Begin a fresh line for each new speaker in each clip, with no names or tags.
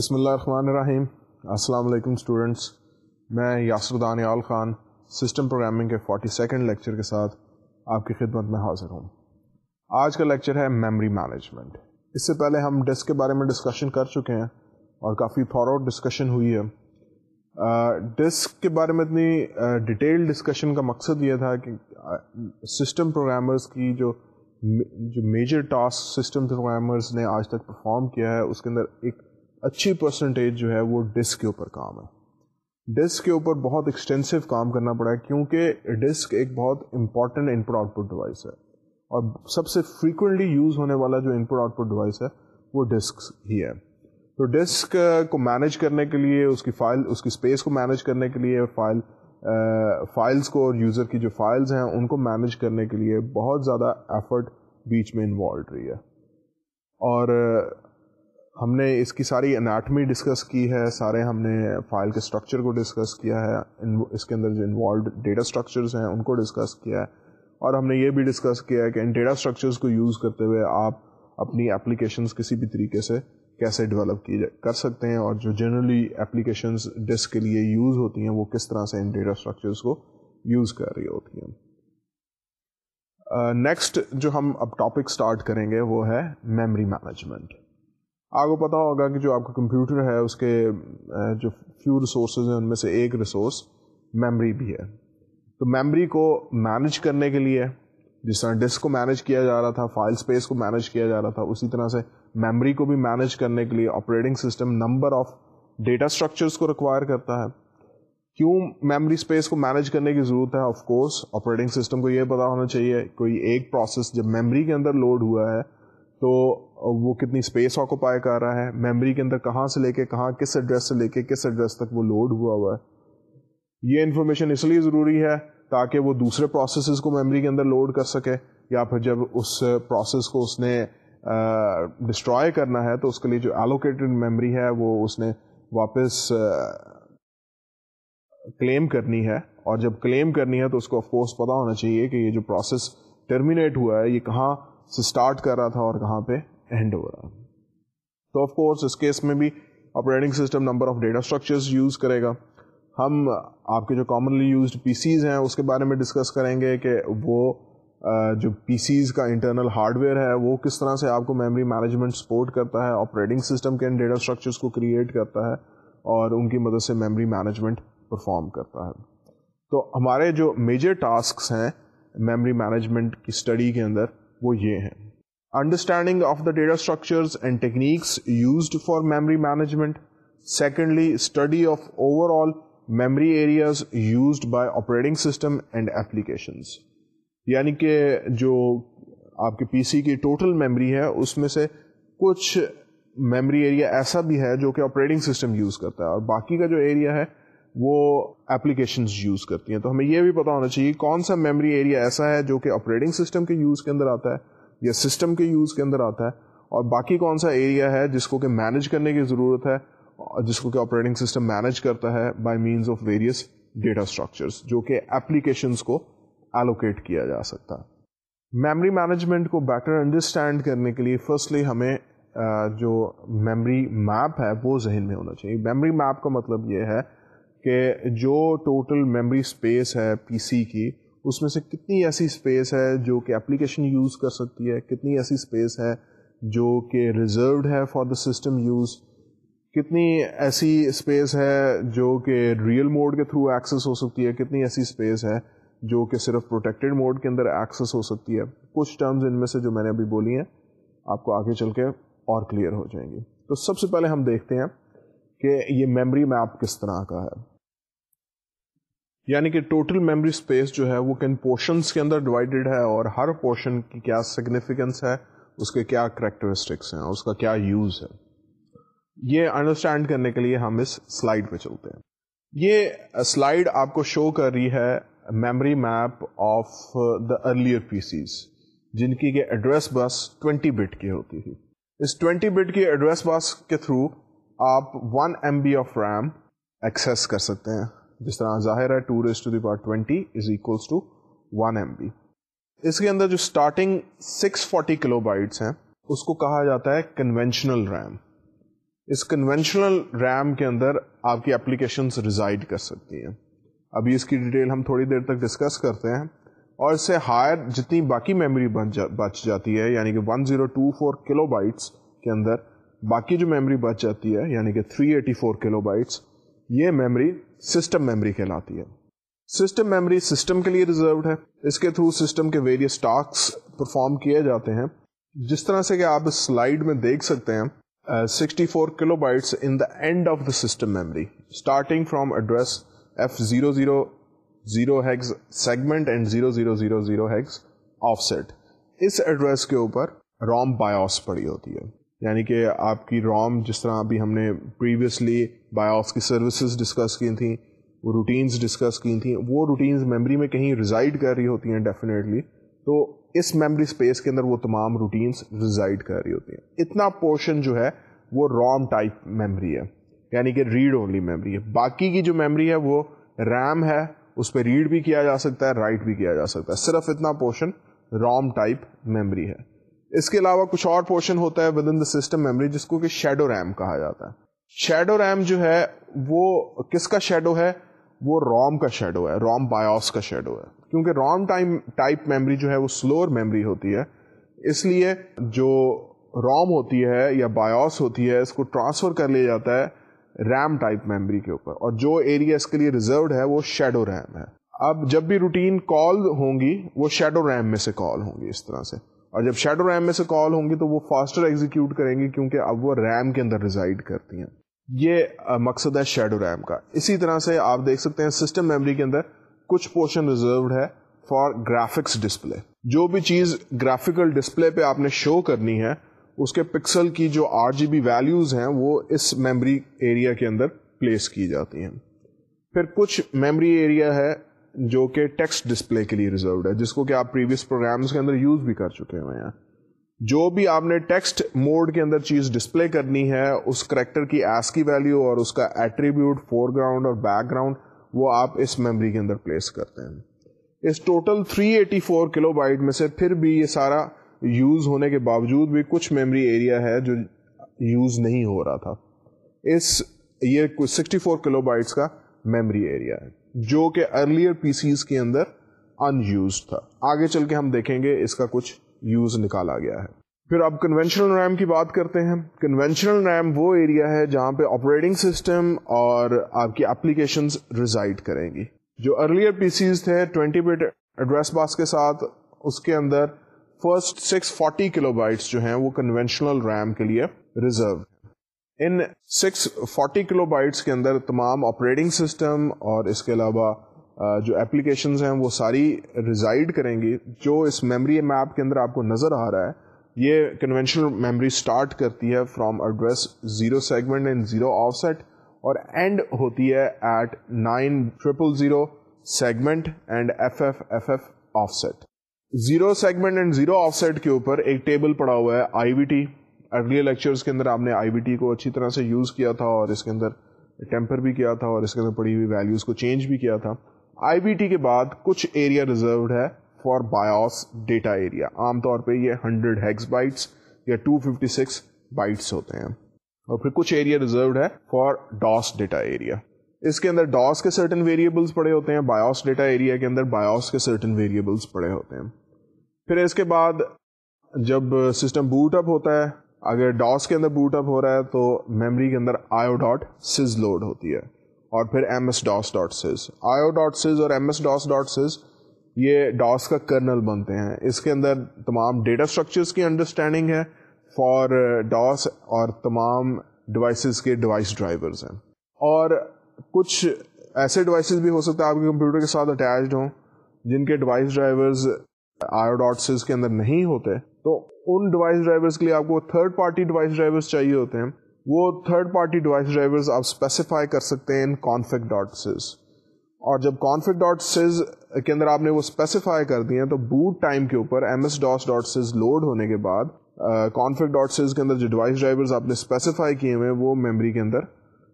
بسم اللہ الرحمن الرحیم۔ السلام علیکم اسٹوڈنٹس میں یاسر دانیال خان سسٹم پروگرامنگ کے فورٹی سیکنڈ لیکچر کے ساتھ آپ کی خدمت میں حاضر ہوں۔ آج کا لیکچر ہے میموری مینجمنٹ اس سے پہلے ہم ڈسک کے بارے میں ڈسکشن کر چکے ہیں اور کافی تھورو ڈسکشن ہوئی ہے۔ ڈسک کے بارے میں اتنی ڈیٹیل ڈسکشن کا مقصد یہ تھا کہ سسٹم پروگرامرز کی جو جو میجر ٹاسک سسٹم پروگرامرز نے آج تک پرفارم کیا ہے، اس کے اندر ایک اچھی پرسنٹیج جو ہے وہ ڈسک کے اوپر کام ہے۔ ڈسک کے اوپر بہت ایکسٹینسو کام کرنا پڑا ہے کیونکہ ڈسک ایک بہت important input output device ہے۔ اور سب سے فریکوینٹلی یوز ہونے والا جو ان پٹ آؤٹ پٹ ڈیوائس ہے وہ ڈسک ہی ہے۔ تو ڈسک کو مینیج کرنے کے لیے، اس کی فائل اس کی اسپیس کو مینیج کرنے کے لیے فائل فائلس کو اور یوزر کی جو فائلز ہیں، ان کو مینیج کرنے کے لیے بہت زیادہ ایفرٹ بیچ میں انوالو رہی ہے۔ اور ہم نے اس کی ساری اناٹمی ڈسکس کی ہے سارے ہم نے فائل کے اسٹرکچر کو ڈسکس کیا ہے اس کے اندر جو انوالوڈ ڈیٹا اسٹرکچرز ہیں ان کو ڈسکس کیا ہے۔ اور ہم نے یہ بھی ڈسکس کیا ہے کہ ان ڈیٹا اسٹرکچرز کو یوز کرتے ہوئے آپ اپنی اپلیکیشنز کسی بھی طریقے سے کیسے ڈیولپ کی کر سکتے ہیں اور جو جنرلی اپلیکیشنز ڈسک کے لیے یوز ہوتی ہیں وہ کس طرح سے ان ڈیٹا اسٹرکچرز کو یوز کر رہی ہوتی ہیں۔ نیکسٹ uh, جو ہم اب ٹاپک اسٹارٹ کریں گے وہ ہے میمری مینجمنٹ آپ کو پتا ہوگا کہ جو آپ کا کمپیوٹر ہے، اس کے جو فیو ریسورسز ہیں، ان میں سے ایک ریسورس میمری بھی ہے۔ تو میمری کو مینج کرنے کے لیے، جس طرح ڈسک کو مینج کیا جا رہا تھا فائل اسپیس کو مینج کیا جا رہا تھا، اسی طرح سے میمری کو بھی مینج کرنے کے لیے operating system number of data structures کو ریکوائر کرتا ہے۔ کیوں میمری اسپیس کو مینج کرنے کی ضرورت ہے؟ آف کورس آپریٹنگ سسٹم کو یہ پتا ہونا چاہیے، کوئی ایک پروسیس جب میمری کے اندر لوڈ ہوا ہے تو وہ کتنی اسپیس آکوپائی کر رہا ہے میموری کے اندر کہاں سے لے کے، کہاں کس ایڈریس سے لے کے، کس ایڈریس تک وہ لوڈ ہوا ہوا ہے۔ یہ انفارمیشن اس لیے ضروری ہے تاکہ وہ دوسرے پروسیسز کو میموری کے اندر لوڈ کر سکے یا پھر جب اس پروسیس کو اس نے ڈسٹروائے کرنا ہے تو اس کے لیے جو ایلوکیٹڈ میموری ہے وہ اس نے واپس کلیم کرنی ہے۔ اور جب کلیم کرنی ہے تو اس کو آف کورس پتا ہونا چاہیے کہ یہ جو پروسیس ٹرمینیٹ ہوا ہے یہ کہاں سے اسٹارٹ کر رہا تھا اور کہاں پہ اینڈ ہو رہا تو آف کورس اس کیس میں بھی operating system number of data structures use کرے گا۔ ہم آپ کے جو کامنلی یوزڈ پی سیز ہیں اس کے بارے میں ڈسکس کریں گے کہ وہ جو پی سیز کا انٹرنل ہارڈ ویئر ہے وہ کس طرح سے آپ کو میموری مینجمنٹ سپورٹ کرتا ہے آپریٹنگ سسٹم کے ان ڈیٹا اسٹرکچرس کو کریٹ کرتا ہے اور ان کی مدد سے میموری مینجمنٹ پرفارم کرتا ہے۔ تو ہمارے جو میجر ٹاسکس ہیں میموری مینجمنٹ کی اسٹڈی کے اندر وہ یہ ہیں۔ Understanding of the data structures and techniques used for memory management secondly study of overall memory areas used by operating system and applications یعنی کہ جو آپ کے پی سی کی ٹوٹل میمری ہے، اس میں سے کچھ میمری ایریا ایسا بھی ہے جو کہ آپریٹنگ سسٹم یوز کرتا ہے۔ اور باقی کا جو ایریا ہے وہ اپلیکیشنز یوز کرتی ہیں۔ تو ہمیں یہ بھی پتا ہونا چاہیے کون سا میمری ایریا ایسا ہے جو کہ آپریٹنگ سسٹم کے یوز کے اندر آتا ہے یا سسٹم کے یوز کے اندر آتا ہے اور باقی کون سا ایریا ہے جس کو کہ مینج کرنے کی ضرورت ہے جس کو کہ آپریٹنگ سسٹم مینج کرتا ہے by means of various data structures جو کہ اپلیکیشنس کو ایلوکیٹ کیا جا سکتا ہے۔ میمری مینجمنٹ کو بیٹر انڈرسٹینڈ کرنے کے لیے فرسٹلی ہمیں جو میمری میپ ہے وہ ذہن میں ہونا چاہیے۔ میمری میپ کا مطلب یہ ہے کہ جو ٹوٹل میمری اسپیس ہے پی سی کی، اس میں سے کتنی ایسی اسپیس ہے جو کہ اپلیکیشن یوز کر سکتی ہے؟ کتنی ایسی اسپیس ہے جو کہ ریزروڈ ہے فار دا سسٹم یوز کتنی ایسی اسپیس ہے جو کہ ریئل موڈ کے تھرو ایکسیس ہو سکتی ہے؟ کتنی ایسی اسپیس ہے جو کہ صرف پروٹیکٹیڈ موڈ کے اندر ایکسیس ہو سکتی ہے؟ کچھ ٹرمز ان میں سے جو میں نے ابھی بولی ہیں، آپ کو آگے چل کے اور کلیئر ہو جائیں گی۔ تو سب سے پہلے ہم دیکھتے ہیں کہ یہ میمری میپ کس طرح کا ہے۔ یعنی کہ ٹوٹل میموری اسپیس جو ہے وہ کن پورشنس کے اندر ڈیوائڈیڈ ہے اور ہر پورشن کی کیا سگنیفیکینس ہے، اس کے کیا کریکٹرسٹکس ہیں، اس کا کیا یوز ہے۔ یہ انڈرسٹینڈ کرنے کے لیے ہم اس سلائڈ پہ چلتے ہیں۔ یہ سلائڈ آپ کو شو کر رہی ہے memory map of the earlier PCs جن کی کہ ایڈریس بس 20 بٹ کی ہوتی تھی۔ اس 20 بٹ کی ایڈریس بس کے تھرو آپ 1 M B of RAM access کر سکتے ہیں۔ جس طرح ظاہر ہے to raise to the power twenty is equals to one M B اس کے اندر جو starting six forty kilo bytes ہیں، اس کو کہا جاتا ہے کنوینشنل ریم اس کنونشنل ریم کے اندر آپ کی اپلیکیشنس ریزائڈ کر سکتی ہیں۔ ابھی اس کی ڈیٹیل ہم تھوڑی دیر تک ڈسکس کرتے ہیں۔ اور اس سے ہائر جتنی باقی میموری بچ جاتی ہے یعنی کہ 1024 کلو بائٹس کے اندر باقی جو میموری بچ جاتی ہے یعنی کہ 384 کلو بائٹس یہ میموری سسٹم میموری کہلاتی ہے۔ سسٹم میموری سسٹم کے لیے ریزروڈ ہے۔ اس کے تھرو سسٹم کے ویریس ٹاسک پرفارم کیے جاتے ہیں۔ جس طرح سے کہ آپ اس سلائڈ میں دیکھ سکتے ہیں sixty four kilobytes in the end of the system memory starting from address F zero zero zero hex segment and zero zero zero zero hex offset us address کے اوپر روم بایوس پڑی ہوتی ہے۔ یعنی کہ آپ کی روم جس طرح ابھی ہم نے پریویسلی بایوس کی سروسز ڈسکس کی تھیں، وہ روٹینز ڈسکس کی تھیں، وہ روٹینز میموری میں کہیں ریزائڈ کر رہی ہوتی ہیں ڈیفینیٹلی تو اس میموری اسپیس کے اندر وہ تمام روٹینس ریزائڈ کر رہی ہوتی ہیں۔ اتنا پورشن جو ہے، وہ رام ٹائپ میموری ہے یعنی کہ ریڈ اونلی میموری ہے۔ باقی کی جو میموری ہے، وہ ریم ہے، اس پہ ریڈ بھی کیا جا سکتا ہے رائٹ بھی کیا جا سکتا ہے۔ صرف اتنا پورشن رام ٹائپ میموری ہے۔ اس کے علاوہ کچھ اور پورشن ہوتا ہے within the system memory جس کو کہ شیڈو ریم کہا جاتا ہے۔ شیڈو ریم جو ہے وہ کس کا شیڈو ہے؟ وہ روم کا شیڈو ہے روم بایوس کا شیڈو ہے۔ کیونکہ رام ٹائم ٹائپ میموری جو ہے وہ سلور میموری ہوتی ہے۔ اس لیے جو روم ہوتی ہے یا بایوس ہوتی ہے، اس کو ٹرانسفر کر لیا جاتا ہے ریم ٹائپ میموری کے اوپر۔ اور جو ایریا اس کے لیے ریزروڈ ہے وہ شیڈو ریم ہے۔ اب جب بھی روٹین کال ہوں گی، وہ شیڈو ریم میں سے کال ہوں گی اس طرح سے۔ اور جب شیڈو ریم میں سے کال ہوں گی تو وہ فاسٹر ایگزیکیوٹ کریں گی کیونکہ اب وہ ریم کے اندر ریزائڈ کرتی ہیں۔ یہ مقصد ہے شیڈو ریم کا۔ اسی طرح سے آپ دیکھ سکتے ہیں سسٹم میموری کے اندر کچھ پورشن ریزروڈ ہے فار گرافکس ڈسپلے جو بھی چیز گرافیکل ڈسپلے پہ آپ نے شو کرنی ہے، اس کے پکسل کی جو آر جی بی ویلوز ہیں، وہ اس میموری ایریا کے اندر پلیس کی جاتی ہیں۔ پھر کچھ میموری ایریا ہے جو کہ ٹیکسٹ ڈسپلے کے لیے ریزروڈ ہے، جس کو کہ آپ پریویس پروگرامس کے اندر یوز بھی کر چکے ہوئے ہیں۔ جو بھی آپ نے ٹیکسٹ موڈ کے اندر چیز ڈسپلے کرنی ہے، اس کریکٹر کی ایس کی ویلو اور اس کا ایٹریبیوٹ فور گراؤنڈ اور بیک گراؤنڈ وہ آپ اس میموری کے اندر پلیس کرتے ہیں۔ اس ٹوٹل 384 کلو بائٹ میں سے پھر بھی یہ سارا یوز ہونے کے باوجود بھی کچھ میموری ایریا ہے جو یوز نہیں ہو رہا تھا۔ اس یہ 64 کلو بائٹس کا میموری ایریا ہے۔ جو کہ ارلیئر پی سیز کے اندر ان یوز تھا۔ آگے چل کے ہم دیکھیں گے اس کا کچھ یوز نکالا گیا ہے۔ پھر اب کنونشنل ریم کی بات کرتے ہیں۔ کنونشنل ریم وہ ایریا ہے جہاں پہ آپریٹنگ سسٹم اور آپ کی اپلیکیشن ریزائڈ کریں گی۔ جو ارلیئر پی سیز تھے ٹوینٹی بٹ ایڈریس باس کے ساتھ، اس کے اندر first six forty kilo bytes جو ہیں وہ کنوینشنل ریم کے لیے ریزرو ان سکس فورٹی کلو بائٹس کے اندر تمام آپریٹنگ سسٹم اور اس کے علاوہ جو اپلیکیشنز ہیں، وہ ساری ریزائڈ کریں گی، جو اس میموری میپ کے اندر آپ کو نظر آ رہا ہے، یہ کنوینشنل میموری اسٹارٹ کرتی ہے from address zero segment and zero offset اور اینڈ ہوتی ہے eight nine triple zero segment and F F F F offset zero segment and zero offset کے اوپر ایک ٹیبل پڑا ہوا ہے I V T earlier lectures کے اندر آپ نے آئی وی ٹی کو اچھی طرح سے یوز کیا تھا اور اس کے اندر ٹیمپر بھی کیا تھا اور اس کے اندر پڑی ہوئی ویلیوز کو چینج بھی کیا تھا۔ آئی وی ٹی کے بعد کچھ ایریا ریزروڈ ہے فار بایوس ڈیٹا ایریا عام طور پہ یہ ہنڈریڈ ہیکس بائٹس یا ٹو ففٹی سکس بائٹس ہوتے ہیں۔ اور پھر کچھ ایریا ریزروڈ ہے فار ڈاس ڈیٹا ایریا اس کے اندر ڈاس کے سرٹن ویریبلس پڑے ہوتے ہیں۔ بایوس ڈیٹا ایریا کے اندر بایوس کے سرٹن ویریبلس پڑے ہوتے ہیں۔ پھر اس کے بعد جب سسٹم بوٹ اپ ہوتا ہے اگر ڈاس کے اندر بوٹ اپ ہو رہا ہے تو میموری کے اندر آئیو ڈاٹ سز لوڈ ہوتی ہے اور پھر M S DOS dot sys. IO dot sys اور M S DOS dot sys, یہ ڈاس کا کرنل بنتے ہیں۔ اس کے اندر تمام ڈیٹا اسٹرکچرس کی انڈرسٹینڈنگ ہے۔ فار ڈاس اور تمام ڈیوائسیز کے ڈیوائس ڈرائیورز ہیں۔ اور کچھ ایسے ڈیوائسیز بھی ہو سکتے ہیں آپ کے کمپیوٹر کے ساتھ اٹیچڈ ہوں، جن کے device drivers I dot sys کے اندر نہیں ہوتے، تو ان ڈیوائس ڈرائیورز کے لیے آپ کو تھرڈ پارٹی ڈیوائس ڈرائیورز چاہیے ہوتے ہیں۔ وہ تھرڈ پارٹی ڈیوائس ڈرائیورز آپ اسپیسیفائی کر سکتے ہیں ان کانفک ڈاٹ سز اور جب کانفک ڈاٹ کے اندر آپ نے وہ اسپیسیفائی کر دیے تو بوٹ ٹائم کے اوپر M S DOS dot sys load ہونے کے بعد کانفک ڈاٹ کے اندر جو ڈیوائس ڈرائیورز آپ نے اسپیسیفائی کیے ہوئے وہ میموری کے اندر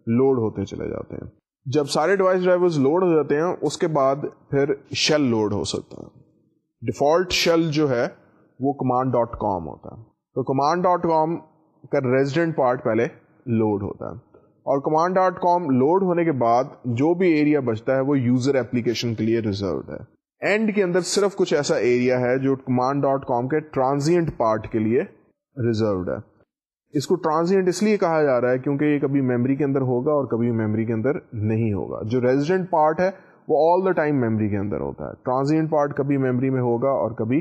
لوڈ ہوتے چلے جاتے ہیں۔ جب سارے ڈیوائس ڈرائیورز لوڈ ہو جاتے ہیں، اس کے بعد پھر شیل لوڈ ہو سکتا ہے۔ ڈیفالٹ شیل جو ہے وہ کمانڈ ڈاٹ کام ہوتا ہے۔ تو کمانڈ ڈاٹ کام کا ریزیڈنٹ پارٹ پہلے لوڈ ہوتا ہے۔ اور کمانڈ ڈاٹ کام لوڈ ہونے کے بعد جو بھی ایریا بچتا ہے وہ یوزر اپلیکیشن کے لیے ریزروڈ ہے۔ اینڈ کے اندر صرف کچھ ایسا ایریا ہے جو کمانڈ ڈاٹ کام کے ٹرانزینٹ پارٹ کے لیے ریزروڈ ہے۔ اس کو ٹرانزینٹ اس لیے کہا جا رہا ہے کیونکہ یہ کبھی میموری کے اندر ہوگا اور کبھی میموری کے اندر نہیں ہوگا۔ جو ریزیڈنٹ پارٹ ہے وہ آل دا ٹائم میموری کے اندر ہوتا ہے۔ ٹرانزینٹ پارٹ کبھی میموری میں ہوگا اور کبھی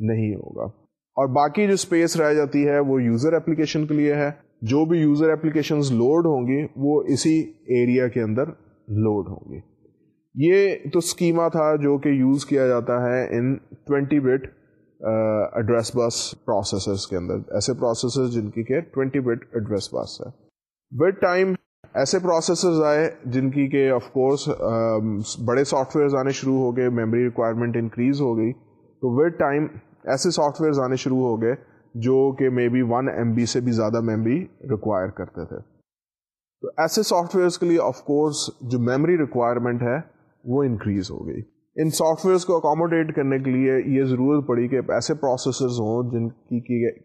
نہیں ہوگا۔ اور باقی جو اسپیس رہ جاتی ہے وہ یوزر اپلیکیشن کے لیے ہے۔ جو بھی یوزر اپلیکیشن لوڈ ہوں گی، وہ اسی ایریا کے اندر لوڈ ہوں گی۔ یہ تو اسکیما تھا جو کہ یوز کیا جاتا ہے ان twenty bit address bus processors کے اندر۔ ایسے پروسیسر جن کی کہ ٹوینٹی بٹ ایڈریس بس ہے۔ وتھ ٹائم ایسے پروسیسرز آئے جن کی کہ آف کورس بڑے سافٹ ویئرز آنے شروع ہو گئے میموری ریکوائرمنٹ انکریز ہو گئی۔ تو وتھ ٹائم ایسے سافٹ ویئرز آنے شروع ہو گئے جو کہ may be one M B سے بھی زیادہ میموری ریکوائر کرتے تھے۔ تو ایسے سافٹ ویئرس کے لیے آف کورس جو میموری ریکوائرمنٹ ہے، وہ انکریز ہو گئی۔ ان سافٹ ویئرس کو اکاموڈیٹ کرنے کے لیے یہ ضرورت پڑی کہ ایسے پروسیسرز ہوں جن کی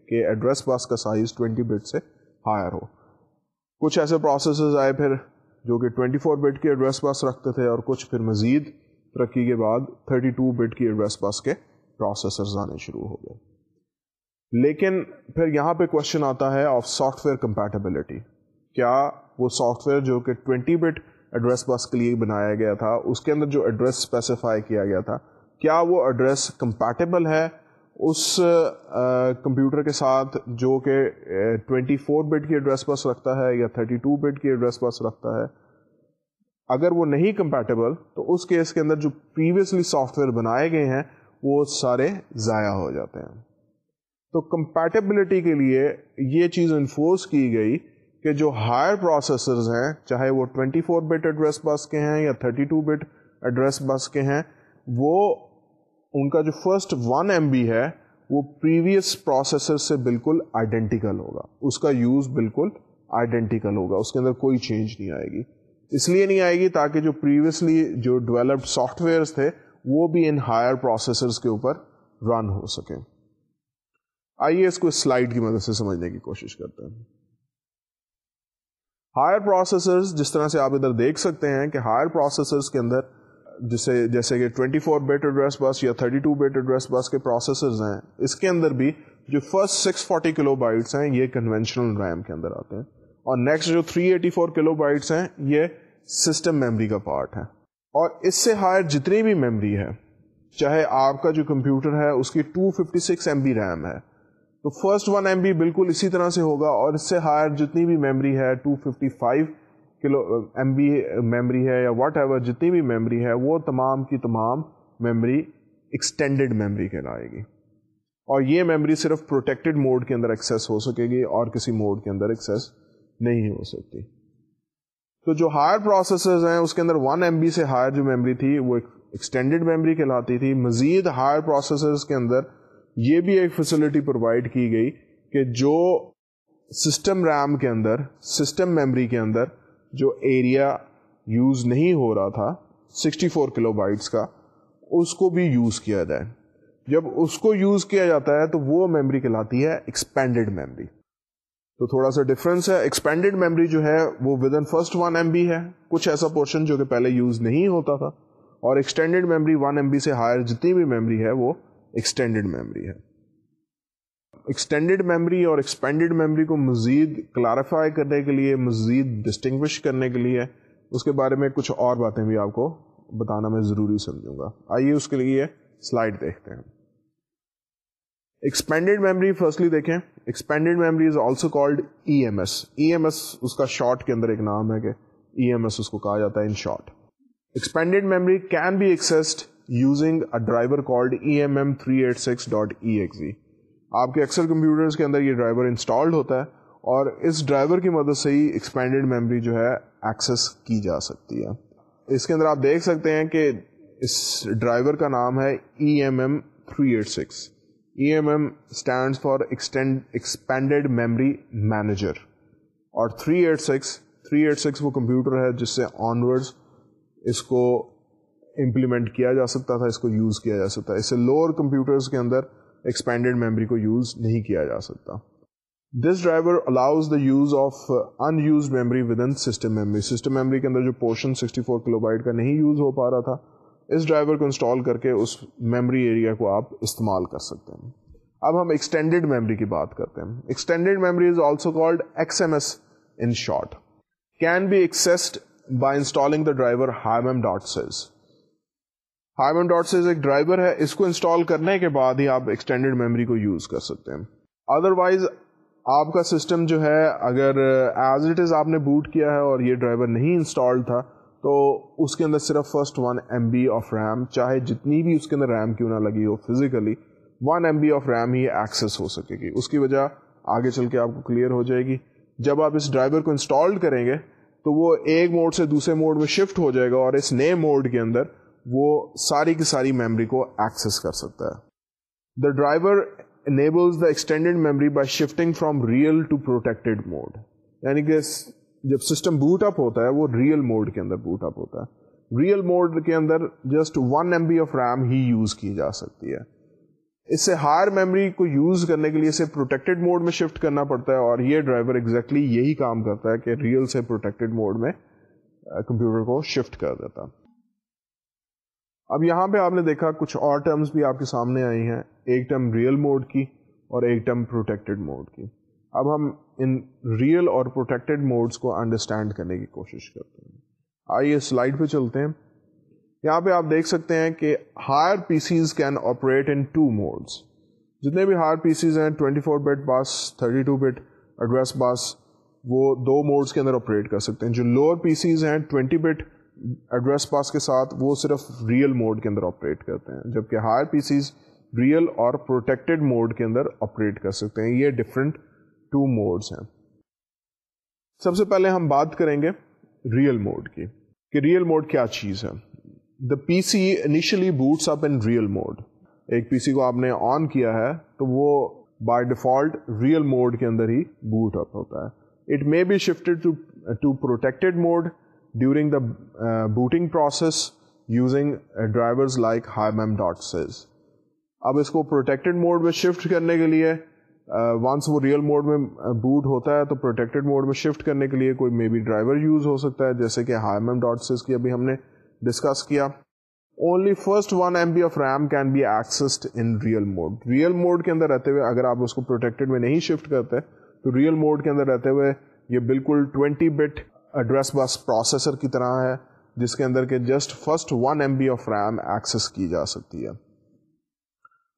کہ ایڈریس باس کا سائز 20 بٹ سے ہائر ہو۔ کچھ ایسے پروسیسرز آئے پھر جو کہ 24 بٹ کی ایڈریس باس رکھتے تھے اور کچھ پھر مزید ترقی کے بعد 32 بٹ کی ایڈریس باس کے پروسیسرز آنے شروع ہو گئے۔ لیکن پھر یہاں پہ کوشچن آتا ہے آف سافٹ ویئر کمپیٹیبلٹی کیا وہ سافٹ ویئر جو کہ 20 بٹ ایڈریس بس کے لیے بنایا گیا تھا، اس کے اندر جو ایڈریس اسپیسیفائی کیا گیا تھا، کیا وہ ایڈریس کمپیٹیبل ہے اس کمپیوٹر کے ساتھ جو کہ ٹوینٹی فور بٹ کی ایڈریس بس رکھتا ہے یا تھرٹی ٹو بٹ کی ایڈریس بس رکھتا ہے، اگر وہ نہیں کمپیٹیبل تو اس کیس کے اندر جو پریویسلی سافٹ ویئر بنائے گئے ہیں، وہ سارے ضائع ہو جاتے ہیں۔ تو کمپیٹیبلٹی کے لیے یہ چیز انفورس کی گئی کہ جو ہائر پروسیسرز ہیں، چاہے وہ 24 فور بٹ ایڈریس بس کے ہیں یا 32 ٹو بٹ ایڈریس بس کے ہیں، وہ ان کا جو فرسٹ ون ایم بی ہے، وہ پریویس پروسیسر سے بالکل آئیڈینٹیکل ہوگا۔ اس کا یوز بالکل آئیڈینٹیکل ہوگا۔ اس کے اندر کوئی چینج نہیں آئے گی۔ اس لیے نہیں آئے گی تاکہ جو پریویسلی جو ڈیولپڈ سافٹ ویئرس تھے، وہ بھی ان ہائر پروسیسرز کے اوپر رن ہو سکیں۔ آئیے اس کو سلائڈ کی مدد سے سمجھنے کی کوشش کرتے ہیں۔ ہائر پروسیسرز جس طرح سے آپ ادھر دیکھ سکتے ہیں کہ ہائر پروسیسرز کے اندر جسے جیسے کہ 24 فور بیٹ ایڈریس بس یا 32 ٹو بیٹ ایڈریس بس کے پروسیسرز ہیں، اس کے اندر بھی جو فرسٹ 640 کلو بائٹس ہیں، یہ کنونشنل ریم کے اندر آتے ہیں۔ اور نیکسٹ جو 384 کلو بائٹس ہیں، یہ سسٹم میموری کا پارٹ ہے اور اس سے ہائر جتنی بھی میموری ہے، چاہے آپ کا جو کمپیوٹر ہے، اس کی 256 ایم بی ریم ہے۔ تو فرسٹ ون ایم بی بالکل اسی طرح سے ہوگا اور اس سے ہائر جتنی بھی میموری ہے 255 کلو ایم بی میموری ہے یا واٹ ایور جتنی بھی میموری ہے، وہ تمام کی تمام میموری ایکسٹینڈیڈ میموری کہلائے گی۔ اور یہ میموری صرف پروٹیکٹڈ موڈ کے اندر ایکسیس ہو سکے گی اور کسی موڈ کے اندر ایکسیس نہیں ہو سکتی۔ تو جو ہائر پروسیسرز ہیں، اس کے اندر ون ایم بی سے ہائر جو میموری تھی، وہ ایکسٹینڈیڈ میموری کہلاتی تھی۔ مزید ہائر پروسیسرز کے اندر یہ بھی ایک فیسلٹی پرووائڈ کی گئی کہ جو سسٹم ریم کے اندر سسٹم میموری کے اندر جو ایریا یوز نہیں ہو رہا تھا 64 فور کلو بائٹس کا، اس کو بھی یوز کیا جائے۔ جب اس کو یوز کیا جاتا ہے تو وہ میموری کہلاتی ہے ایکسپینڈیڈ میموری تو تھوڑا سا ڈفرنس ہے۔ ایکسپینڈیڈ میموری جو ہے وہ within first one M B ہے۔ کچھ ایسا پورشن جو کہ پہلے یوز نہیں ہوتا تھا۔ اور extended memory one M B سے ہائر جتنی بھی میموری ہے وہ ایکسٹینڈیڈ میموری ہے۔ ایکسٹینڈیڈ میموری اور ایکسپینڈیڈ میموری کو مزید کلاریفائی کرنے کے لیے، مزید ڈسٹنگوش کرنے کے لیے، اس کے بارے میں کچھ اور باتیں بھی آپ کو بتانا میں ضروری سمجھوں گا۔ آئیے اس کے لیے سلائڈ دیکھتے ہیں۔ ایکسپینڈیڈ میموری فرسٹلی دیکھیں expanded memory is also called E M S E M S اس کا شارٹ کے اندر ایک نام ہے کہ ای ایم ایس اس کو کہا جاتا ہے in short expanded memory can be accessed using a driver called E M M three eight six dot E X آپ کے اکثر کمپیوٹرز کے اندر یہ ڈرائیور انسٹالڈ ہوتا ہے اور اس ڈرائیور کی مدد سے ہی ایکسپینڈیڈ میموری جو ہے ایکسس کی جا سکتی ہے۔ اس کے اندر آپ دیکھ سکتے ہیں کہ اس ڈرائیور کا نام ہے E M M three eight six E M M stand for expanded memory manager اور three eight six three eight six وہ کمپیوٹر ہے جس سے آنورڈ اس کو امپلیمنٹ کیا جا سکتا تھا، اس کو یوز کیا جا سکتا ہے۔ اس سے لوور کمپیوٹرز کے اندر ایکسپینڈیڈ میموری کو یوز نہیں کیا جا سکتا۔ This driver allows the use of unused memory within system memory system memory کے اندر جو پورشن 64 فور کلو بائٹ کا نہیں یوز ہو پا رہا تھا، اس ڈرائیور کو انسٹال کر کے اس میموری ایریا کو آپ استعمال کر سکتے ہیں۔ اب ہم ایکسٹینڈیڈ میموری کی بات کرتے ہیں۔ Extended memory is also called X M S in short can be accessed by installing the driver high M dot sys high dot sys ایک ڈرائیور ہے، اس کو انسٹال کرنے کے بعد ہی آپ ایکسٹینڈیڈ میموری کو یوز کر سکتے ہیں۔ ادر وائز آپ کا سسٹم جو ہے، اگر ایز اٹ از آپ نے بوٹ کیا ہے اور یہ ڈرائیور نہیں انسٹال تھا، تو اس کے اندر صرف first one M B of RAM چاہے جتنی بھی اس کے اندر ریم کیوں نہ لگی ہو physically one M B of RAM he access ہو سکے گی۔ اس کی وجہ آگے چل کے آپ کو کلیئر ہو جائے گی۔ جب آپ اس ڈرائیور کو انسٹال کریں گے، تو وہ ایک موڈ سے دوسرے موڈ میں شفٹ ہو جائے گا اور اس نئے موڈ کے اندر وہ ساری کی ساری میموری کو ایکسیس کر سکتا ہے۔ The driver enables the extended memory by shifting from real to protected mode یعنی کہ جب سسٹم بوٹ اپ ہوتا ہے، وہ ریئل موڈ کے اندر بوٹ اپ ہوتا ہے۔ ریئل موڈ کے اندر just one M B of RAM he use کی جا سکتی ہے۔ اس سے ہائر میموری کو یوز کرنے کے لیے اسے پروٹیکٹیڈ موڈ میں شفٹ کرنا پڑتا ہے اور یہ ڈرائیور ایگزیکٹلی exactly یہی کام کرتا ہے کہ ریئل سے پروٹیکٹیڈ موڈ میں کمپیوٹر کو شفٹ کر دیتا۔ اب یہاں پہ آپ نے دیکھا کچھ اور ٹرمز بھی آپ کے سامنے آئی ہیں، ایک ٹرم ریئل موڈ کی اور ایک ٹرم پروٹیکٹیڈ موڈ کی۔ اب ہم ان ریئل اور پروٹیکٹیڈ موڈس کو انڈرسٹینڈ کرنے کی کوشش کرتے ہیں۔ آئیے سلائڈ پہ چلتے ہیں۔ یہاں پہ آپ دیکھ سکتے ہیں کہ higher PCs can operate in two modes جتنے بھی ہائر پی سیز ہیں 24 four bit bus 32 two bit address bus وہ دو موڈس کے اندر آپریٹ کر سکتے ہیں۔ جو لوور پی سیز ہیں 20 بٹ ایڈریس پاس کے ساتھ وہ صرف ریئل موڈ کے اندر آپریٹ کرتے ہیں، جبکہ ہائر پی سیز ریئل اور پروٹیکٹیڈ موڈ کے اندر آپریٹ کر سکتے ہیں۔ یہ ڈفرینٹ ٹو موڈس ہیں۔ سب سے پہلے ہم بات کریں گے ریئل موڈ کی، کہ ریئل موڈ کیا چیز ہے۔ The P C initially boots up in real mode ایک پی سی کو آپ نے آن کیا ہے تو وہ بائی ڈیفالٹ ریئل موڈ کے اندر ہی بوٹ اپ ہوتا ہے۔ It may be shifted to protected mode during the booting process using drivers like high mem dot اب اس کو پروٹیکٹیڈ موڈ میں شفٹ کرنے کے لیے uh, ونس وہ ریئل موڈ میں uh, بوٹ ہوتا ہے تو پروٹیکٹیڈ موڈ میں شفٹ کرنے کے لیے کوئی مے بی ڈرائیور یوز ہو سکتا ہے، جیسے کہ ہائی میم ڈاٹ سیز کی ابھی ہم نے ڈسکس کیا. Only first one M B of RAM can be accessed in real mode real mode کے اندر رہتے ہوئے اگر آپ اس کو پروٹیکٹیڈ میں نہیں شفٹ کرتے، تو ریئل موڈ کے اندر رہتے ہوئے یہ بالکل twenty bit address bus processor کی طرح ہے، جس کے اندر کہ just first one M B of RAM access کی جا سکتی ہے۔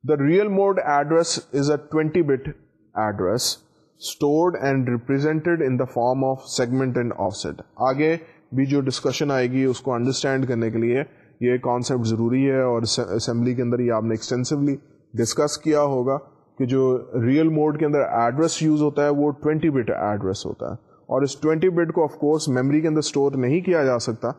The real mode address is a twenty bit address stored and represented in the form of segment and offset آگے بھی جو ڈسکشن آئے گی، اس کو انڈرسٹینڈ کرنے کے لیے یہ کانسیپٹ ضروری ہے اور اسمبلی کے اندر یہ آپ نے ایکسٹینسولی ڈسکس کیا ہوگا کہ جو ریئل موڈ کے اندر ایڈریس یوز ہوتا ہے، وہ ٹوینٹی بٹ ایڈریس ہوتا ہے۔ اور اس 20 بٹ کو آف کورس میموری کے اندر اسٹور نہیں کیا جا سکتا،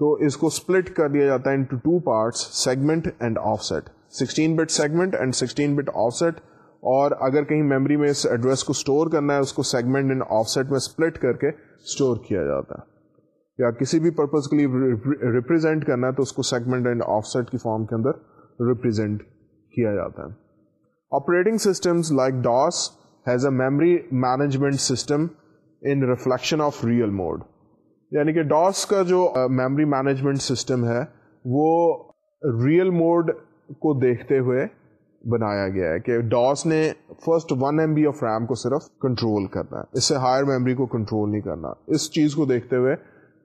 تو اس کو اسپلٹ کر دیا جاتا ہے into two parts segment and offset sixteen bit segment and sixteen bit offset اور اگر کہیں میموری میں اس ایڈریس کو اسٹور کرنا ہے، اس کو سیگمنٹ اینڈ آف سیٹ میں اسپلٹ کر کے اسٹور کیا جاتا ہے۔ یا کسی بھی پرپز کے لیے ریپرزینٹ کرنا ہے، تو اس کو سیگمنٹ اینڈ آف سیٹ کی فارم کے اندر ریپرزینٹ کیا جاتا ہے۔ Operating systems like DOS has a memory management system in reflection of real mode یعنی کہ ڈاس کا جو میموری مینجمنٹ سسٹم ہے، وہ ریئل موڈ کو دیکھتے ہوئے بنایا گیا ہے کہ ڈاس نے first one M B of RAM کو صرف کنٹرول کرنا ہے۔ اس سے ہائر میموری کو کنٹرول نہیں کرنا۔ اس چیز کو دیکھتے ہوئے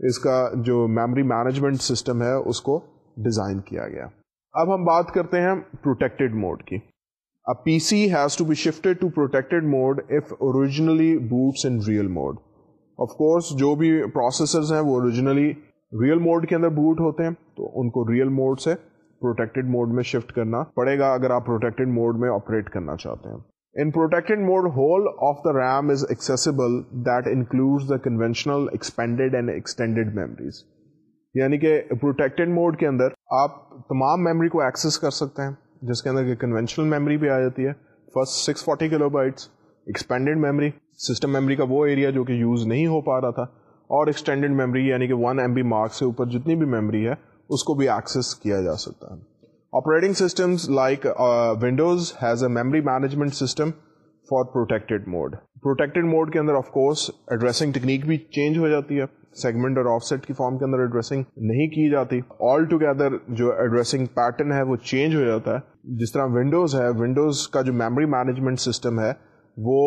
اس کا جو میموری مینجمنٹ سسٹم ہے، اس کو ڈیزائن کیا گیا۔ اب ہم بات کرتے ہیں پروٹیکٹیڈ موڈ کی۔ P C has to be shifted to protected mode if originally boots in real mode of course جو بھی پروسیسرز ہیں وہ اوریجنلی ریئل موڈ کے اندر بوٹ ہوتے ہیں، تو ان کو ریئل موڈ سے پروٹیکٹیڈ موڈ میں شفٹ کرنا پڑے گا اگر آپ پروٹیکٹیڈ موڈ میں آپریٹ کرنا چاہتے ہیں۔ In protected mode whole of the RAM is accessible that include the conventional expanded and extended memories یعنی کہ پروٹیکٹیڈ موڈ کے اندر آپ تمام میموری کو ایکسس کر سکتے ہیں۔ جس کے اندر کنوینشنل میموری بھی آ جاتی ہے. First six forty kilobytes expanded memory system memory کا وہ ایریا جو کہ یوز نہیں ہو پا رہا تھا. اور ایکسٹینڈیڈ میموری یعنی کہ ون ایم بی مارک سے اوپر جتنی بھی میموری ہے، اس کو بھی ایکسس کیا جا سکتا ہے. Operating system like Windows has a memory management system for protected mode protected mode کے اندر آف کورس ایڈریسنگ ٹیکنیک بھی چینج ہو جاتی ہے. سیگمنٹ اور آف سیٹ کی فارم کے اندر ایڈریسنگ نہیں کی جاتی۔ آل ٹوگیدر جو ایڈریسنگ پیٹرن ہے وہ چینج ہو جاتا ہے۔ جس طرح ونڈوز ہے ونڈوز کا جو میموری مینجمنٹ سسٹم ہے، وہ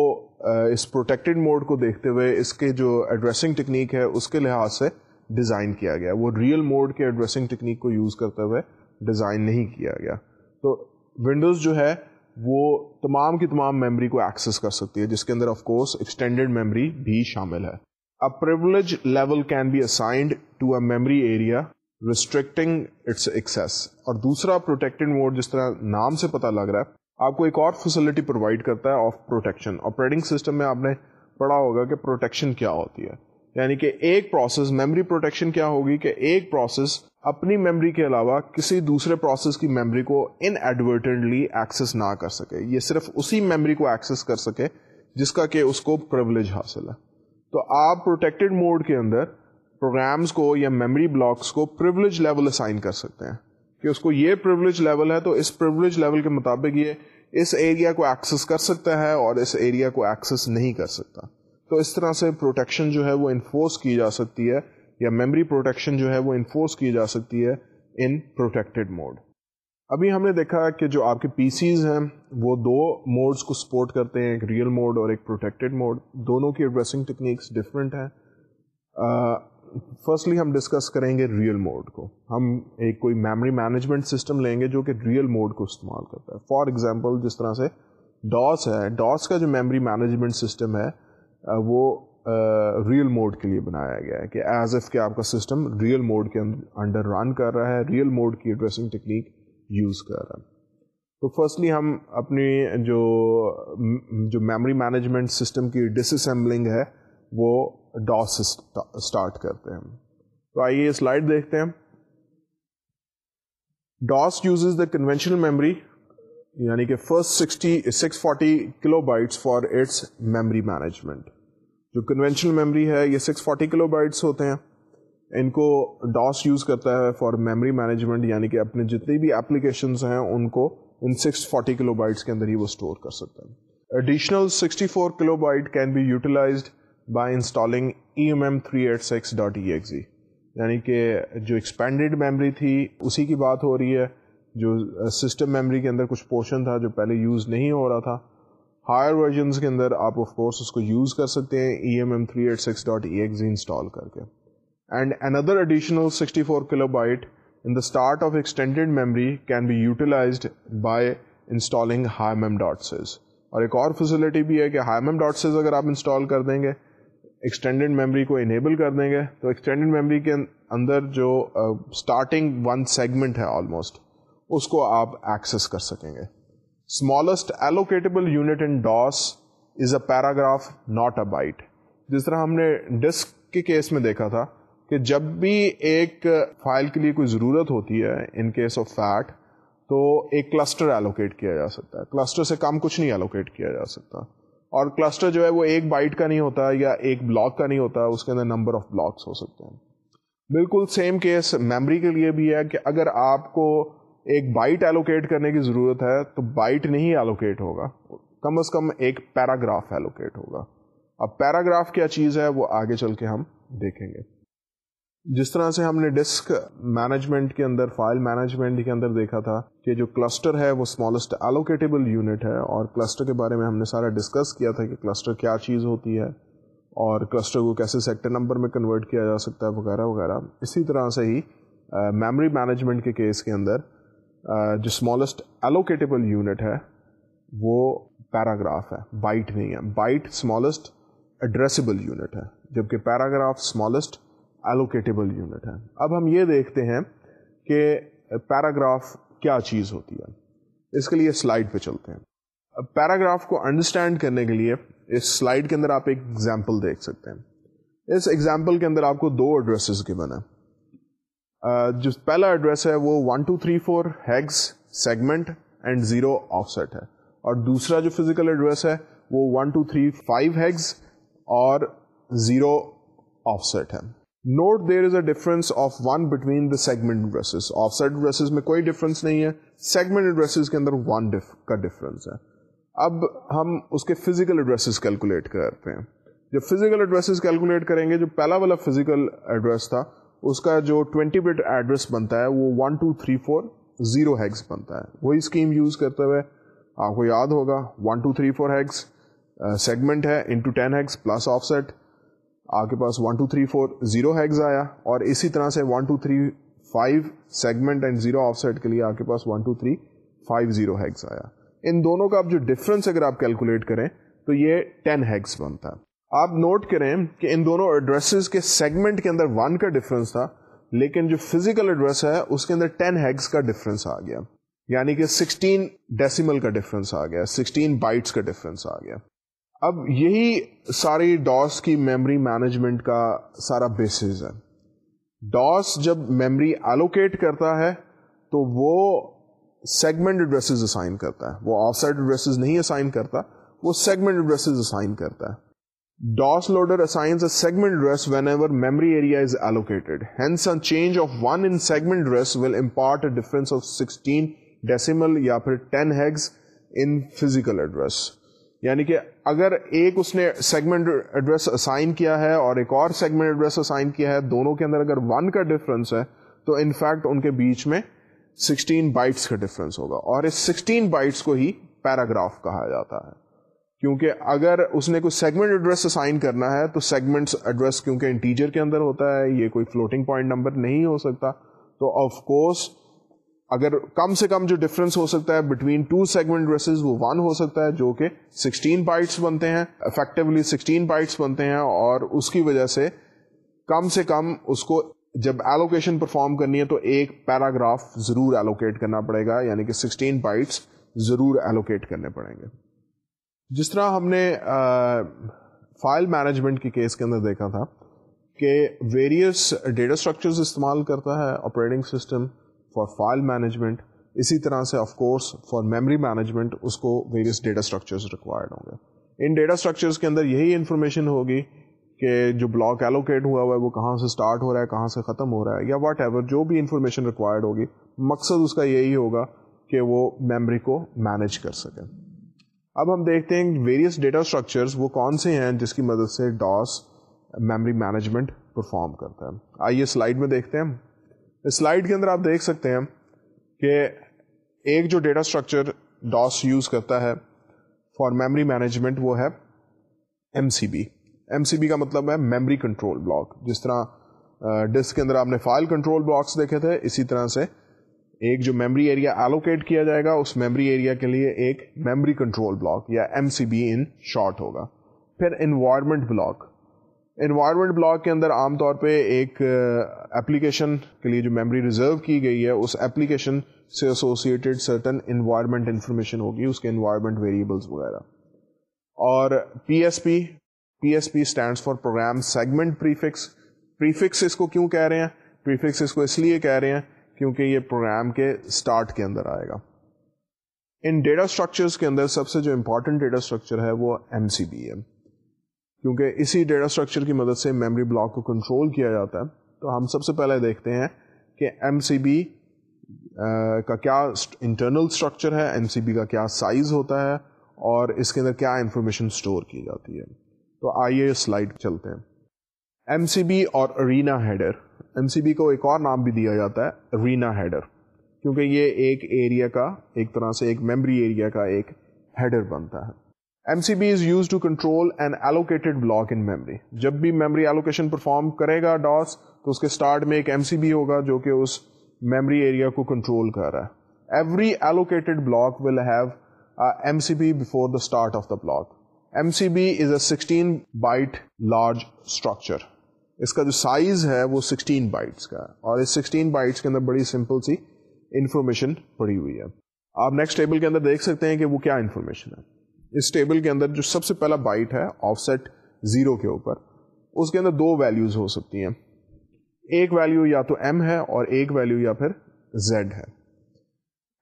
اس پروٹیکٹڈ موڈ کو دیکھتے ہوئے اس کے جو ایڈریسنگ ٹیکنیک ہے، اس کے لحاظ سے ڈیزائن کیا گیا۔ وہ ریئل موڈ کے ایڈریسنگ ٹیکنیک کو یوز کرتے ہوئے ڈیزائن نہیں کیا گیا۔ تو ونڈوز جو ہے، وہ تمام کی تمام میموری کو ایکسس کر سکتی ہے، جس کے اندر آف کورس ایکسٹینڈیڈ میموری بھی شامل ہے۔ Privilege level can be assigned to a memory area restricting its access اور دوسرا پروٹیکٹڈ موڈ جس طرح نام سے پتا لگ رہا ہے، آپ کو ایک اور فیسلٹی پرووائڈ کرتا ہے آف پروٹیکشن آپریٹنگ سسٹم میں آپ نے پڑھا ہوگا کہ پروٹیکشن کیا ہوتی ہے۔ یعنی کہ ایک پروسیس میموری پروٹیکشن کیا ہوگی کہ ایک پروسیس اپنی میموری کے علاوہ کسی دوسرے پروسیس کی میموری کو ان ایڈورٹنٹلی ایکسس نہ کر سکے۔ یہ صرف اسی میموری کو ایکسس کر سکے جس کا کہ اس کو پرولیج حاصل ہے۔ تو آپ پروٹیکٹڈ موڈ کے اندر پروگرامس کو یا میموری بلاکس کو پرولیج لیول اسائن کر سکتے ہیں۔ کہ اس کو یہ پرولیج لیول ہے تو اس پرولیج لیول کے مطابق یہ اس ایریا کو ایکسس کر سکتا ہے اور اس ایریا کو ایکسس نہیں کر سکتا۔ تو اس طرح سے پروٹیکشن جو ہے وہ انفورس کی جا سکتی ہے یا میموری پروٹیکشن جو ہے وہ انفورس کی جا سکتی ہے ان پروٹیکٹڈ موڈ ابھی ہم نے دیکھا کہ جو آپ کے پی سیز ہیں، وہ دو موڈز کو سپورٹ کرتے ہیں، ایک ریئل موڈ اور ایک پروٹیکٹڈ موڈ دونوں کی ایڈریسنگ ٹیکنیکس ڈفرینٹ ہیں۔ فرسٹلی ہم ڈسکس کریں گے ریئل موڈ کو۔ ہم ایک کوئی میموری مینجمنٹ سسٹم لیں گے جو کہ ریئل موڈ کو استعمال کرتا ہے۔ فار ایگزامپل جس طرح سے ڈاس ہے ڈاس کا جو میموری مینجمنٹ سسٹم ہے وہ ریئل موڈ کے لیے بنایا گیا ہے کہ ایز ایف کہ آپ کا سسٹم ریئل موڈ کے انڈر رن کر رہا ہے ریئل موڈ کی ایڈریسنگ ٹیکنیک یوز کر رہا ہے تو فرسٹلی ہم اپنی جو جو میموری مینجمنٹ سسٹم کی ڈس اسمبلنگ ہے، وہ ڈاس اسٹارٹ کرتے ہیں تو آئیے سلائڈ دیکھتے ہیں۔ DOS uses the conventional memory یعنی کہ first sixty six forty kilo bytes for its memory management جو کنوینشنل میموری ہے، یہ سکس فورٹی کلو بائٹس ہوتے ہیں۔ ان کو ڈاس یوز کرتا ہے فار میموری مینجمنٹ یعنی کہ اپنے جتنی بھی اپلیکیشنز ہیں، ان کو ان سکس فورٹی کلو بائٹس کے اندر ہی وہ اسٹور کر سکتا ہے۔ Additional sixty four kilo byte can be utilized by installing E M M three eight six dot E X یعنی کہ جو ایکسپینڈیڈ میموری تھی، اسی کی بات ہو رہی ہے۔ جو uh, سسٹم میموری کے اندر کچھ پورشن تھا جو پہلے یوز نہیں ہو رہا تھا۔ ہائر ورژنس کے اندر آپ آف کورس اس کو یوز کر سکتے ہیں E M M three eight six dot E X install کر کے۔ And another additional sixty four kilo byte in the start of extended memory can be utilized by installing high mem dot اور ایک اور facility بھی ہے کہ high mem dot Cs اگر آپ انسٹال کر دیں گے ایکسٹینڈیڈ میموری کو انیبل کر دیں گے تو ایکسٹینڈیڈ میموری کے اندر جو اسٹارٹنگ ون سیگمنٹ ہے آلموسٹ اس کو آپ ایکسس کر سکیں گے smallest allocatable unit in DOS is a paragraph not a byte جس طرح ہم نے ڈسک کے کیس میں دیکھا تھا کہ جب بھی ایک فائل کے لیے کوئی ضرورت ہوتی ہے ان کیس آف فیٹ تو ایک کلسٹر ایلوکیٹ کیا جا سکتا ہے۔ کلسٹر سے کم کچھ نہیں ایلوکیٹ کیا جا سکتا۔ اور کلسٹر جو ہے وہ ایک بائٹ کا نہیں ہوتا یا ایک بلاک کا نہیں ہوتا، اس کے اندر نمبر آف بلاکس ہو سکتے ہیں۔ بالکل سیم کیس میموری کے لیے بھی ہے کہ اگر آپ کو ایک بائٹ ایلوکیٹ کرنے کی ضرورت ہے، تو بائٹ نہیں ایلوکیٹ ہوگا۔ کم از کم ایک پیراگراف ایلوکیٹ ہوگا۔ اب پیراگراف کیا چیز ہے، وہ آگے چل کے ہم دیکھیں گے۔ جس طرح سے ہم نے ڈسک مینجمنٹ کے اندر فائل مینجمنٹ کے اندر دیکھا تھا کہ جو کلسٹر ہے وہ اسمالسٹ ایلوکیٹیبل یونٹ ہے اور کلسٹر کے بارے میں ہم نے سارا ڈسکس کیا تھا کہ کلسٹر کیا چیز ہوتی ہے اور کلسٹر کو کیسے سیکٹر نمبر میں کنورٹ کیا جا سکتا ہے، وغیرہ وغیرہ۔ اسی طرح سے ہی میموری مینجمنٹ کے کیس کے اندر جو اسمالسٹ ایلوکیٹیبل یونٹ ہے، وہ پیراگراف ہے بائٹ نہیں ہے۔ بائٹ اسمالسٹ ایڈریسبل یونٹ ہے، جبکہ پیراگراف اسمالسٹ ایلوکیٹیبل یونٹ ہے۔ اب ہم یہ دیکھتے ہیں کہ پیراگراف کیا چیز ہوتی ہے۔ اس کے لیے سلائڈ پہ چلتے ہیں۔ پیراگراف کو انڈرسٹینڈ کرنے کے لیے اس سلائڈ کے اندر آپ ایک ایگزامپل دیکھ سکتے ہیں۔ اس ایگزامپل کے اندر آپ کو دو ایڈریسز کے بنا جو پہلا ایڈریس ہے وہ one two three four hex segment and zero offset ہے۔ اور دوسرا جو فزیکل ایڈریس ہے وہ one two three five hex اور زیرو آف سیٹ ہے۔ Note there is a difference of one between the segment addresses offset addresses میں کوئی ڈفرنس نہیں ہے. سیگمنٹ ایڈریسز کے اندر ون کا ڈفرنس ہے. اب ہم اس کے فزیکل ایڈریسز کیلکولیٹ کرتے ہیں. جب فزیکل ایڈریسز کیلکولیٹ کریں گے، جو پہلا والا فزیکل ایڈریس تھا، اس کا جو 20 بٹ ایڈریس بنتا ہے، وہ 1 2 3 4 زیرو ہیگس بنتا ہے. وہی اسکیم یوز کرتے ہوئے آپ کو یاد ہوگا 1 2 3 4 ہیگس سیگمنٹ ہے into ten hex plus offset آپ کے پاس 1 2 3 4 زیرو ہیگز آیا اور اسی طرح سے 1 2 3 5 segment and zero offset کے لیے آپ کے پاس 1 2 3 5 زیرو ہیگس آیا۔ ان دونوں کا آپ جو ڈفرنس اگر آپ کیلکولیٹ کریں تو یہ 10 ہیگس بنتا۔ ہے آپ نوٹ کریں کہ ان دونوں ایڈریسز کے سیگمنٹ کے اندر ون کا ڈفرنس تھا، لیکن جو فزیکل ایڈریس ہے، اس کے اندر ٹین ہیگس کا ڈفرنس آ گیا۔ یعنی کہ سکسٹین ڈیسیمل کا ڈفرنس آ گیا سکسٹین بائٹس کا ڈفرنس آ گیا۔ اب یہی ساری ڈاس کی میمری مینجمنٹ کا سارا بیسز ہے۔ ڈاس جب میمری ایلوکیٹ کرتا ہے تو وہ سیگمنٹ ایڈریسز اسائن کرتا ہے۔ وہ آف سائڈ ایڈریسز نہیں اسائن کرتا، وہ سیگمنٹ ایڈریسز اسائن کرتا ہے۔ DOS loader assigns a segment address whenever memory area is allocated hence a change of one in segment address will impart a difference of sixteen decimal یا پھر ten hex in physical address یعنی کہ اگر ایک اس نے segment address assign کیا ہے اور ایک اور سیگمنٹ ایڈریس اسائن کیا ہے، دونوں کے اندر اگر ون کا ڈفرنس ہے، تو انفیکٹ ان کے بیچ میں 16 بائٹس کا ڈفرنس ہوگا۔ اور اس 16 بائٹس کو ہی پیراگراف کہا جاتا ہے۔ کیونکہ اگر اس نے کوئی سیگمنٹ ایڈریس اسائن کرنا ہے، تو سیگمنٹ ایڈریس کیونکہ انٹیجر کے اندر ہوتا ہے، یہ کوئی فلوٹنگ پوائنٹ نمبر نہیں ہو سکتا۔ تو آف کورس اگر کم سے کم جو ڈفرنس ہو سکتا ہے بٹوین ٹو سیگمنٹ ایڈریسز وہ ون ہو سکتا ہے جو کہ سکسٹین بائٹس بنتے ہیں افیکٹولی سکسٹین بائٹس بنتے ہیں اور اس کی وجہ سے کم سے کم اس کو جب ایلوکیشن پرفارم کرنی ہے تو ایک پیراگراف ضرور ایلوکیٹ کرنا پڑے گا یعنی کہ سکسٹین بائٹس ضرور ایلوکیٹ کرنے پڑیں گے۔ جس طرح ہم نے فائل مینجمنٹ کی کیس کے اندر دیکھا تھا کہ ویریئس ڈیٹا اسٹرکچرز استعمال کرتا ہے operating system for file management اسی طرح سے of course for memory management اس کو ویریئس ڈیٹا اسٹرکچرز ریکوائرڈ ہوں گے. ان ڈیٹا اسٹرکچرز کے اندر یہی انفارمیشن ہوگی کہ جو بلاک ایلوکیٹ ہوا ہوا ہے، وہ کہاں سے اسٹارٹ ہو رہا ہے، کہاں سے ختم ہو رہا ہے، یا واٹ ایور جو بھی انفارمیشن ریکوائرڈ ہوگی. مقصد اس کا یہی ہوگا کہ وہ میموری کو مینج کر سکے. اب ہم دیکھتے ہیں ویریس ڈیٹا اسٹرکچرس وہ کون سے ہیں جس کی مدد سے ڈاس میموری مینجمنٹ پرفارم کرتا ہے. آئیے سلائڈ میں دیکھتے ہیں. سلائڈ کے اندر آپ دیکھ سکتے ہیں کہ ایک جو ڈیٹا اسٹرکچر ڈاس یوز کرتا ہے فار میموری مینجمنٹ وہ ہے M C B. M C B کا مطلب ہے میموری کنٹرول بلاک۔ جس طرح ڈسک کے اندر آپ نے فائل کنٹرول بلاکس دیکھے تھے، اسی طرح سے ایک جو میمری ایریا ایلوکیٹ کیا جائے گا، اس میمری ایریا کے لیے ایک میمری کنٹرول بلاک یا M C B in short ہوگا۔ پھر انوائرمنٹ بلاک۔ انوائرمنٹ بلاک کے اندر عام طور پہ ایک اپلیکیشن کے لیے جو میمری ریزرو کی گئی ہے، اس اپلیکیشن سے ایسوسیٹیڈ سرٹن انوائرمنٹ انفارمیشن ہوگی، اس کے انوائرمنٹ ویریبلس وغیرہ۔ اور P S P P S P stands for program segment prefix prefix اس کو کیوں کہہ رہے ہیں؟ پریفکس اس کو اس لیے کہہ رہے ہیں کیونکہ یہ پروگرام کے اسٹارٹ کے اندر آئے گا۔ ان ڈیٹا اسٹرکچرس کے اندر سب سے جو امپورٹنٹ ڈیٹا اسٹرکچر ہے وہ ایم سی بی ہے کیونکہ اسی ڈیٹا اسٹرکچر کی مدد سے میموری بلاک کو کنٹرول کیا جاتا ہے، تو ہم سب سے پہلے دیکھتے ہیں کہ ایم سی بی کا کیا انٹرنل اسٹرکچر ہے ایم سی بی کا کیا سائز ہوتا ہے، اور اس کے اندر کیا انفارمیشن اسٹور کی جاتی ہے۔ تو آئیے سلائڈ چلتے ہیں۔ ایم سی بی اور arena header M C B کو ایک اور نام بھی دیا جاتا ہے رینا ہیڈر کیونکہ یہ ایک ایریا کا، ایک طرح سے ایک میمری ایریا کا ایک ہیڈر بنتا ہے۔ M C B is use to control an allocated block in memory جب بھی میمری ایلوکیشن پرفارم کرے گا ڈاس تو اس کے اسٹارٹ میں ایک ایم سی بی ہوگا جو کہ اس میمری ایریا کو کنٹرول کر رہا ہے۔ Every allocated block will have M C B before the start of the block M C B is a sixteen byte large structure اس کا جو سائز ہے وہ 16 بائٹس کا اور اس 16 بائٹس کے اندر بڑی سمپل سی انفارمیشن پڑی ہوئی ہے۔ آپ نیکسٹ ٹیبل کے اندر دیکھ سکتے ہیں کہ وہ کیا انفارمیشن ہے۔ اس ٹیبل کے اندر جو سب سے پہلا بائٹ ہے آف سیٹ زیرو کے اوپر، اس کے اندر دو ویلیوز ہو سکتی ہیں۔ ایک ویلیو یا تو ایم ہے اور ایک ویلیو یا پھر زیڈ ہے۔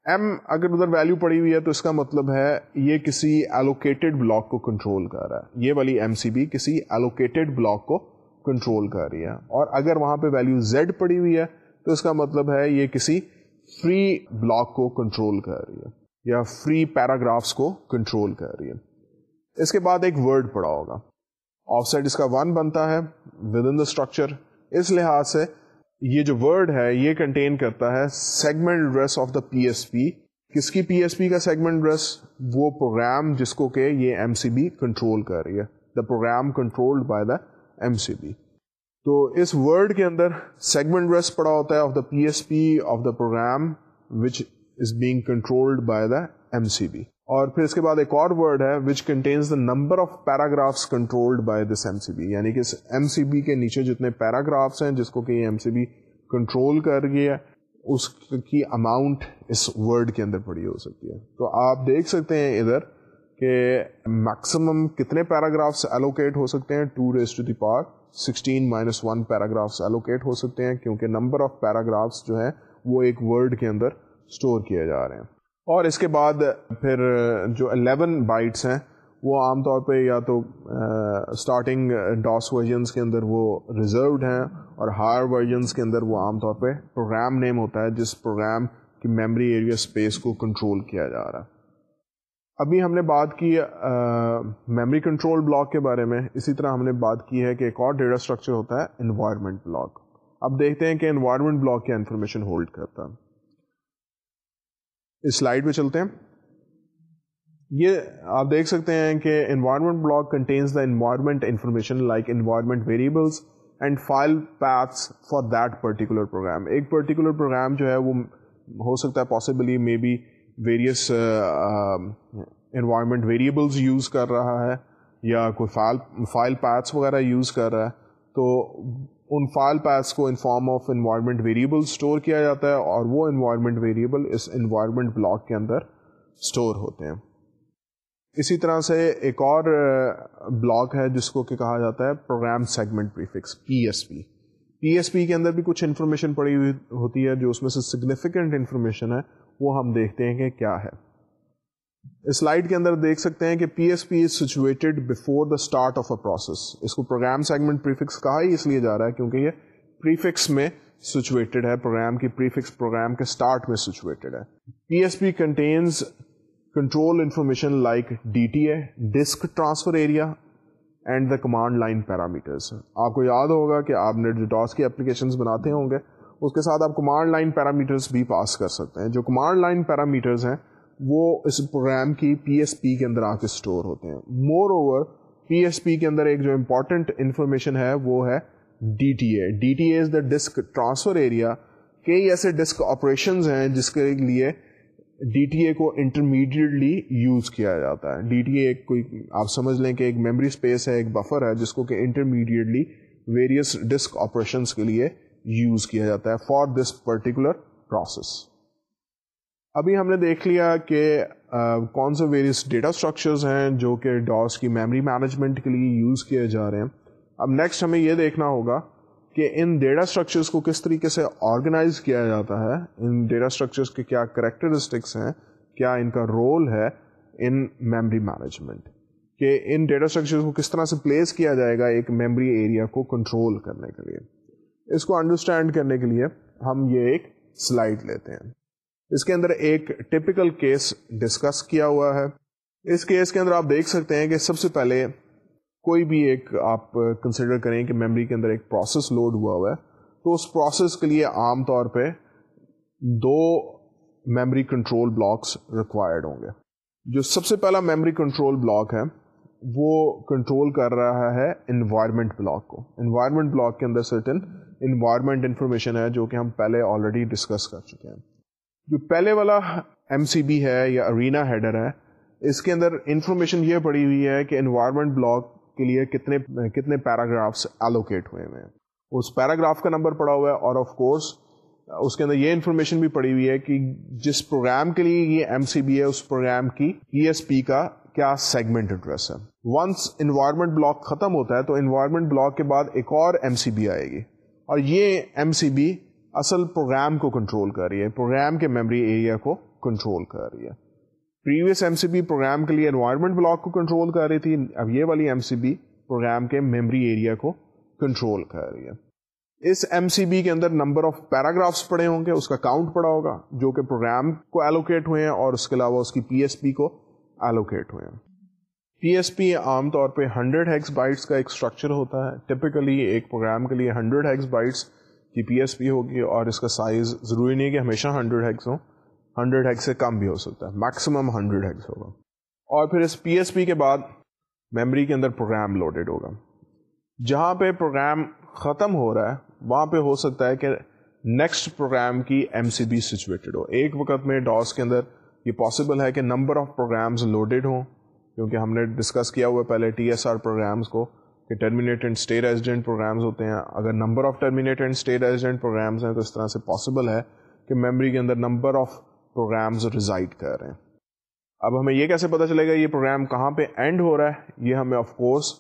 ایم اگر ادھر ویلیو پڑی ہوئی ہے تو اس کا مطلب ہے یہ کسی ایلوکیٹڈ بلاک کو کنٹرول کر رہا ہے۔ یہ والی ایم سی بی کسی ایلوکیٹڈ بلاک کو کنٹرول کر رہی ہے۔ اور اگر وہاں پہ ویلو زیڈ پڑی ہوئی ہے تو اس کا مطلب ہے یہ کسی فری بلاک کو کنٹرول کر رہی ہے۔ یا فری پیراگرافس کو کنٹرول کر رہی ہے۔ اس کے بعد ایک ورڈ پڑا ہوگا۔ آف سائڈ اس کا ون بنتا ہے ود ان دا اسٹرکچر اس لحاظ سے یہ جو ورڈ ہے یہ کنٹین کرتا ہے segment address of the P S P کس کی پی ایس پی کا سیگمنٹ ایڈریس وہ پروگرام جس کو کہ یہ ایم سی بی کنٹرول کر رہی ہے۔ The program control by the M C B تو اس ورڈ کے اندر سیگمنٹ ایڈریس پڑا ہوتا ہے of the P S P of the program which is being controlled by the M C B اور پھر اس کے بعد ایک اور ورڈ ہے which contains the number of paragraphs controlled by this M C B یعنی کہ ایم سی بی کے نیچے جتنے پیراگرافس ہیں، جس کو کہ یہ ایم سی بی کنٹرول کر گیا اس کی اماؤنٹ اس ورڈ کے اندر پڑی ہو سکتی ہے. تو آپ دیکھ سکتے ہیں ادھر کہ میکسیمم کتنے پیراگرافس ایلوکیٹ ہو سکتے ہیں? To raise to the power sixteen minus one paragraphs allocate ہو سکتے ہیں، کیونکہ نمبر آف پیراگرافس جو ہیں، وہ ایک ورڈ کے اندر اسٹور کیے جا رہے ہیں۔ اور اس کے بعد پھر جو 11 بائٹس ہیں، وہ عام طور پہ یا تو اسٹارٹنگ ڈاس ورژنس کے اندر وہ ریزروڈ ہیں اور ہائر ورژنس کے اندر وہ عام طور پہ پروگرام نیم ہوتا ہے، جس پروگرام کی میموری ایریا اسپیس کو کنٹرول کیا جا رہا۔ ہے ابھی ہم نے بات کی میموری کنٹرول بلاک کے بارے میں۔ اسی طرح ہم نے بات کی ہے کہ ایک اور ڈیٹا اسٹرکچر ہوتا ہے انوائرمنٹ بلاک اب دیکھتے ہیں کہ انوائرمنٹ بلاک کیا انفارمیشن ہولڈ کرتا ہے۔ اس سلائڈ پہ چلتے ہیں۔ یہ آپ دیکھ سکتے ہیں کہ environment block contains the environment information like environment variables and file paths for that particular program ایک پرٹیکولر پروگرام جو ہے وہ ہو سکتا ہے possibly may be various environment variables use کر رہا ہے یا کوئی فائل فائل پیتھس وغیرہ یوز کر رہا ہے۔ تو ان فائل پیس کو in form of environment variable store کیا جاتا ہے اور وہ انوائرمنٹ ویریبل اس انوائرمنٹ بلاک کے اندر اسٹور ہوتے ہیں۔ اسی طرح سے ایک اور بلاک ہے جس کو کہ کہا جاتا ہے program segment prefix P S P P S P کے اندر بھی کچھ انفارمیشن پڑی ہوئی ہوتی ہے جو اس میں سے سگنیفیکنٹ انفارمیشن ہے، وہ ہم دیکھتے ہیں کہ کیا ہے۔ سلائڈ کے اندر دیکھ سکتے ہیں کہ P S P is situated before the start of a process اس کو پروگرام سیگمنٹ پریفکس کہا ہی اس لیے جا رہا ہے کیونکہ یہ پریفکس میں سچویٹڈ ہے پروگرام کی پریفکس پروگرام کے اسٹارٹ میں سچویٹڈ ہے۔ P S P contains control information like D T A disk transfer area and the command line parameters آپ کو یاد ہوگا کہ آپ نے ڈاس کی اپلیکیشن بناتے ہوں گے۔ اس کے ساتھ آپ کمانڈ لائن پیرامیٹرس بھی پاس کر سکتے ہیں۔ جو کمانڈ لائن پیرامیٹرز ہیں وہ اس پروگرام کی پی ایس پی کے اندر آ کے اسٹور ہوتے ہیں۔ مور اوور پی ایس پی کے اندر ایک جو امپورٹنٹ انفارمیشن ہے وہ ہے D T A D T A is the disk transfer area کئی ایسے ڈسک آپریشنز ہیں جس کے لیے ڈی ٹی اے کو انٹرمیڈیٹلی یوز کیا جاتا ہے۔ ڈی ٹی اے کوئی آپ سمجھ لیں کہ ایک میموری اسپیس ہے، ایک بفر ہے جس کو کہ انٹرمیڈیٹلی ویریس ڈسک آپریشنس کے لیے یوز کیا جاتا ہے فار دس پرٹیکولر پروسیس ابھی ہم نے دیکھ لیا کہ کون سے ویریس ڈیٹا اسٹرکچرز ہیں جو کہ ڈاس کی میموری مینجمنٹ کے لیے یوز کیے جا رہے ہیں۔ اب نیکسٹ ہمیں یہ دیکھنا ہوگا کہ ان ڈیٹا اسٹرکچرس کو کس طریقے سے آرگنائز کیا جاتا ہے، ان ڈیٹا اسٹرکچرس کے کیا کریکٹرسٹکس ہیں، کیا ان کا رول ہے ان میموری مینجمنٹ کہ ان ڈیٹا اسٹرکچرس کو کس طرح سے پلیس کیا جائے گا ایک میموری ایریا کو کنٹرول کرنے کے لیے۔ اس کو انڈرسٹینڈ کرنے کے لیے ہم یہ ایک سلائڈ لیتے ہیں۔ اس کے اندر ایک ٹپیکل کیس ڈسکس کیا ہوا ہے۔ اس کیس کے اندر آپ دیکھ سکتے ہیں کہ سب سے پہلے کوئی بھی ایک آپ کنسیڈر کریں کہ میموری کے اندر ایک پروسیس لوڈ ہوا ہوا ہے۔ تو اس پروسیس کے لیے عام طور پہ دو میموری کنٹرول بلاکس ریکوائرڈ ہوں گے۔ جو سب سے پہلا میموری کنٹرول بلاک ہے، وہ کنٹرول کر رہا ہے انوائرمنٹ بلاک کو۔ انوائرمنٹ بلاک کے اندر سرٹن انوائرمنٹ انفارمیشن ہے جو کہ ہم پہلے آلریڈی ڈسکس کر چکے ہیں۔ جو پہلے والا ایم سی بی ہے یا ارینا ہیڈر ہے، اس کے اندر انفارمیشن یہ پڑی ہوئی ہے کہ انوائرمنٹ بلاک کے لیے کتنے کتنے پیراگرافس ایلوکیٹ ہوئے ہوئے ہیں۔ اس پیراگراف کا نمبر پڑا ہوا ہے اور آف کورس اس کے اندر یہ انفارمیشن بھی پڑی ہوئی ہے کہ جس پروگرام کے لیے یہ ایم سی بی ہے، اس پروگرام کی پی ایس پی کا کیا سیگمنٹ ایڈریس ہے۔ ونس انوائرمنٹ بلاک ختم ہوتا ہے، تو انوائرمنٹ بلاک کے بعد ایک اور ایم سی بی آئے گی۔ اور یہ ایم سی بی اصل پروگرام کو کنٹرول کر رہی ہے پروگرام کے میموری ایریا کو کنٹرول کر رہی ہے۔ Previous M C B program کے لیے انوائرمنٹ بلاک کو کنٹرول کر رہی تھی، اب یہ والی ایم سی بی پروگرام کے میموری ایریا کو کنٹرول کر رہی ہے۔ اس ایم سی بی کے اندر نمبر آف پیراگرافس پڑے ہوں گے، اس کا کاؤنٹ پڑا ہوگا، جو کہ پروگرام کو ایلوکیٹ ہوئے ہیں، اور اس کے علاوہ اس کی پی ایس پی کو ایلوکیٹ ہوئے ہیں۔ پی ایس پی عام طور پہ ہنڈریڈ ہیکس بائٹس کا ایک اسٹرکچر ہوتا ہے۔ ٹپکلی ایک پروگرام کے لیے ہنڈریڈ ہیکس بائٹس کی پی ایس پی ہوگی اور اس کا سائز ضروری نہیں کہ ہمیشہ ہنڈریڈ ہیکس ہو ہنڈریڈ ہیکس سے کم بھی ہو سکتا ہے میکسیمم ہنڈریڈ ہیکس ہوگا۔ اور پھر اس پی ایس پی کے بعد میموری کے اندر پروگرام لوڈیڈ ہوگا۔ جہاں پہ پروگرام ختم ہو رہا ہے، وہاں پہ ہو سکتا ہے کہ نیکسٹ پروگرام کی ایم سی بی سچویٹڈ ہو۔ ایک وقت میں ڈاس کے اندر یہ پاسبل ہے کہ نمبر آف پروگرامز لوڈیڈ ہوں، کیونکہ ہم نے ڈسکس کیا ہوا پہلے ٹی ایس آر پروگرامس کو۔ کہ terminate and stay resident programs ہوتے ہیں۔ اگر number of terminate and stay resident programs ہیں تو اس طرح سے پاسبل ہے کہ میموری کے اندر نمبر آف پروگرامز ریزائڈ کر رہے ہیں۔ اب ہمیں یہ کیسے پتا چلے گا یہ پروگرام کہاں پہ اینڈ ہو رہا ہے؟ یہ ہمیں آف کورس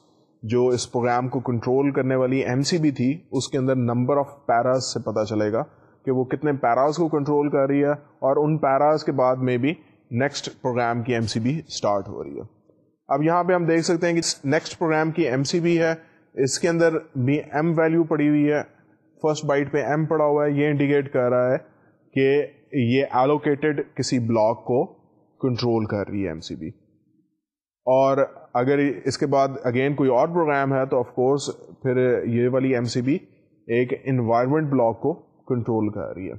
جو اس پروگرام کو کنٹرول کرنے والی ایم سی بی تھی، اس کے اندر نمبر آف پیراز سے پتا چلے گا کہ وہ کتنے پیراز کو کنٹرول کر رہی ہے اور ان پیراز کے بعد میں بھی نیکسٹ پروگرام کی ایم سی بی اسٹارٹ ہو رہی ہے۔ اب یہاں پہ ہم دیکھ سکتے ہیں کہ نیکسٹ پروگرام کی ایم سی بی ہے۔ اس کے اندر بھی ایم ویلو پڑی ہوئی ہے۔ فرسٹ بائٹ پہ ایم پڑا ہوا ہے۔ یہ انڈیکیٹ کر رہا ہے کہ یہ ایلوکیٹڈ کسی بلاک کو کنٹرول کر رہی ہے ایم سی بی اور اگر اس کے بعد اگین کوئی اور پروگرام ہے تو آف کورس پھر یہ والی ایم سی بی ایک انوائرمنٹ بلاک کو کنٹرول کر رہی ہے۔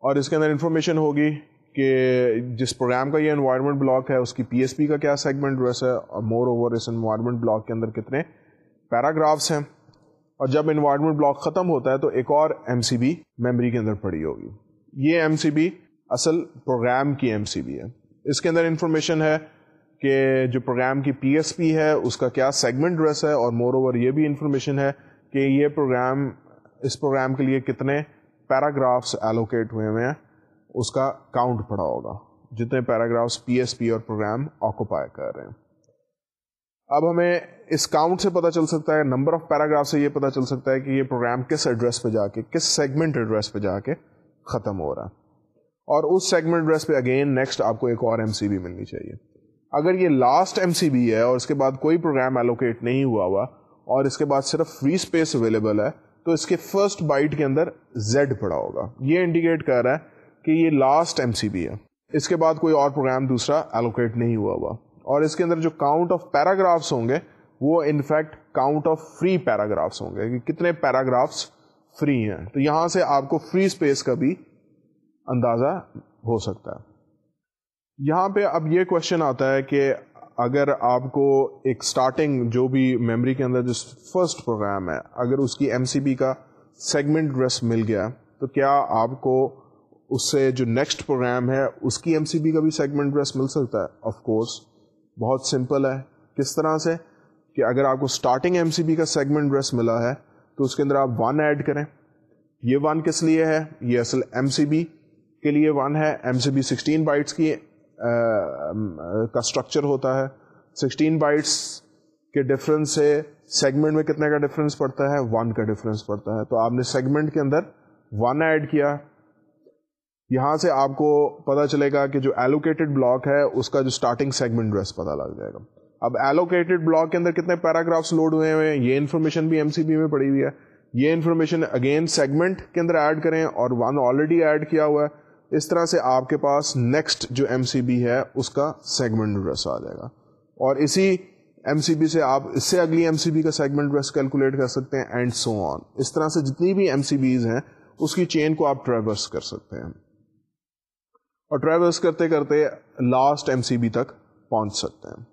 اور اس کے اندر انفارمیشن ہوگی۔ کہ جس پروگرام کا یہ انوائرمنٹ بلاک ہے، اس کی پی ایس پی کا کیا سیگمنٹ ڈریس ہے، اور مور اوور اس انوائرمنٹ بلاک کے اندر کتنے پیراگرافس ہیں۔ اور جب انوائرمنٹ بلاک ختم ہوتا ہے تو ایک اور ایم سی بی میموری کے اندر پڑی ہوگی۔ یہ ایم سی بی اصل پروگرام کی ایم سی بی ہے۔ اس کے اندر انفارمیشن ہے کہ جو پروگرام کی پی ایس پی ہے، اس کا کیا سیگمنٹ ڈریس ہے، اور مور اوور یہ بھی انفارمیشن ہے کہ یہ پروگرام اس پروگرام کے لیے کتنے پیراگرافس ایلوکیٹ ہوئے ہوئے ہیں۔ اس کا کاؤنٹ پڑا ہوگا۔ جتنے پیراگرافس پی ایس پی اور پروگرام آکوپائی کر رہے ہیں۔ اب ہمیں اس کاؤنٹ سے پتا چل سکتا ہے نمبر آف پیراگراف سے یہ پتا چل سکتا ہے کہ یہ پروگرام کس ایڈریس پہ جا کے، کس سیگمنٹ ایڈریس پہ جا کے ختم ہو رہا ہے۔ اور اس سیگمنٹ ایڈریس پہ اگین نیکسٹ آپ کو ایک اور ایم سی بی ملنی چاہیے۔ اگر یہ لاسٹ ایم سی بی ہے اور اس کے بعد کوئی پروگرام ایلوکیٹ نہیں ہوا ہوا اور اس کے بعد صرف فری اسپیس اویلیبل ہے، تو اس کے فرسٹ بائٹ کے اندر زیڈ پڑا ہوگا۔ یہ انڈیکیٹ کر رہا ہے کہ یہ لاسٹ ایم سی بی ہے۔ اس کے بعد کوئی اور پروگرام دوسرا ایلوکیٹ نہیں ہوا ہوا۔ اور اس کے اندر جو کاؤنٹ آف پیراگرافس ہوں گے، وہ in fact count of free paragraphs ہوں گے۔ کہ کتنے پیراگرافس فری ہیں۔ تو یہاں سے آپ کو فری اسپیس کا بھی اندازہ ہو سکتا ہے۔ یہاں پہ اب یہ کوشچن آتا ہے کہ اگر آپ کو ایک سٹارٹنگ جو بھی میموری کے اندر جو فرسٹ پروگرام ہے، اگر اس کی ایم سی بی کا سیگمنٹ ڈریس مل گیا، تو کیا آپ کو اس سے جو نیکسٹ پروگرام ہے، اس کی ایم سی بی کا بھی سیگمنٹ ڈریس مل سکتا ہے. آف کورس بہت سمپل ہے. کس طرح سے؟ کہ اگر آپ کو اسٹارٹنگ ایم سی بی کا سیگمنٹ ڈریس ملا ہے، تو اس کے اندر آپ ون ایڈ کریں. یہ ون کس لیے ہے؟ یہ اصل ایم سی بی کے لیے ون ہے. M C B sixteen bytes کی کا اسٹرکچر ہوتا ہے. سکسٹین بائٹس کے ڈفرینس سے سیگمنٹ میں کتنے کا ڈفرینس پڑتا ہے؟ ون کا ڈفرینس پڑتا ہے. تو آپ نے سیگمنٹ کے اندر ون ایڈ کیا. یہاں سے آپ کو پتا چلے گا کہ جو ایلوکیٹڈ بلاک ہے، اس کا جو اسٹارٹنگ سیگمنٹ ڈریس پتا لگ جائے گا۔ اب ایلوکیٹڈ بلاک کے اندر کتنے پیراگرافس لوڈ ہوئے ہوئے ہیں؟ یہ انفارمیشن بھی ایم سی بی میں پڑی ہوئی ہے۔ یہ انفارمیشن اگین سیگمنٹ کے اندر ایڈ کریں اور ون آلریڈی ایڈ کیا ہوا ہے۔ اس طرح سے آپ کے پاس نیکسٹ جو ایم سی بی ہے، اس کا سیگمنٹ ڈریس آ جائے گا۔ اور اسی ایم سی بی سے آپ اس سے اگلی ایم سی بی کا سیگمنٹ ڈریس کیلکولیٹ کر سکتے ہیں اینڈ سو آن اس طرح سے جتنی بھی ایم سی بیز ہیں، اس کی چین کو آپ ٹریورس کر سکتے ہیں۔ اور ٹریورس کرتے کرتے لاسٹ ایم سی بی تک پہنچ سکتے ہیں۔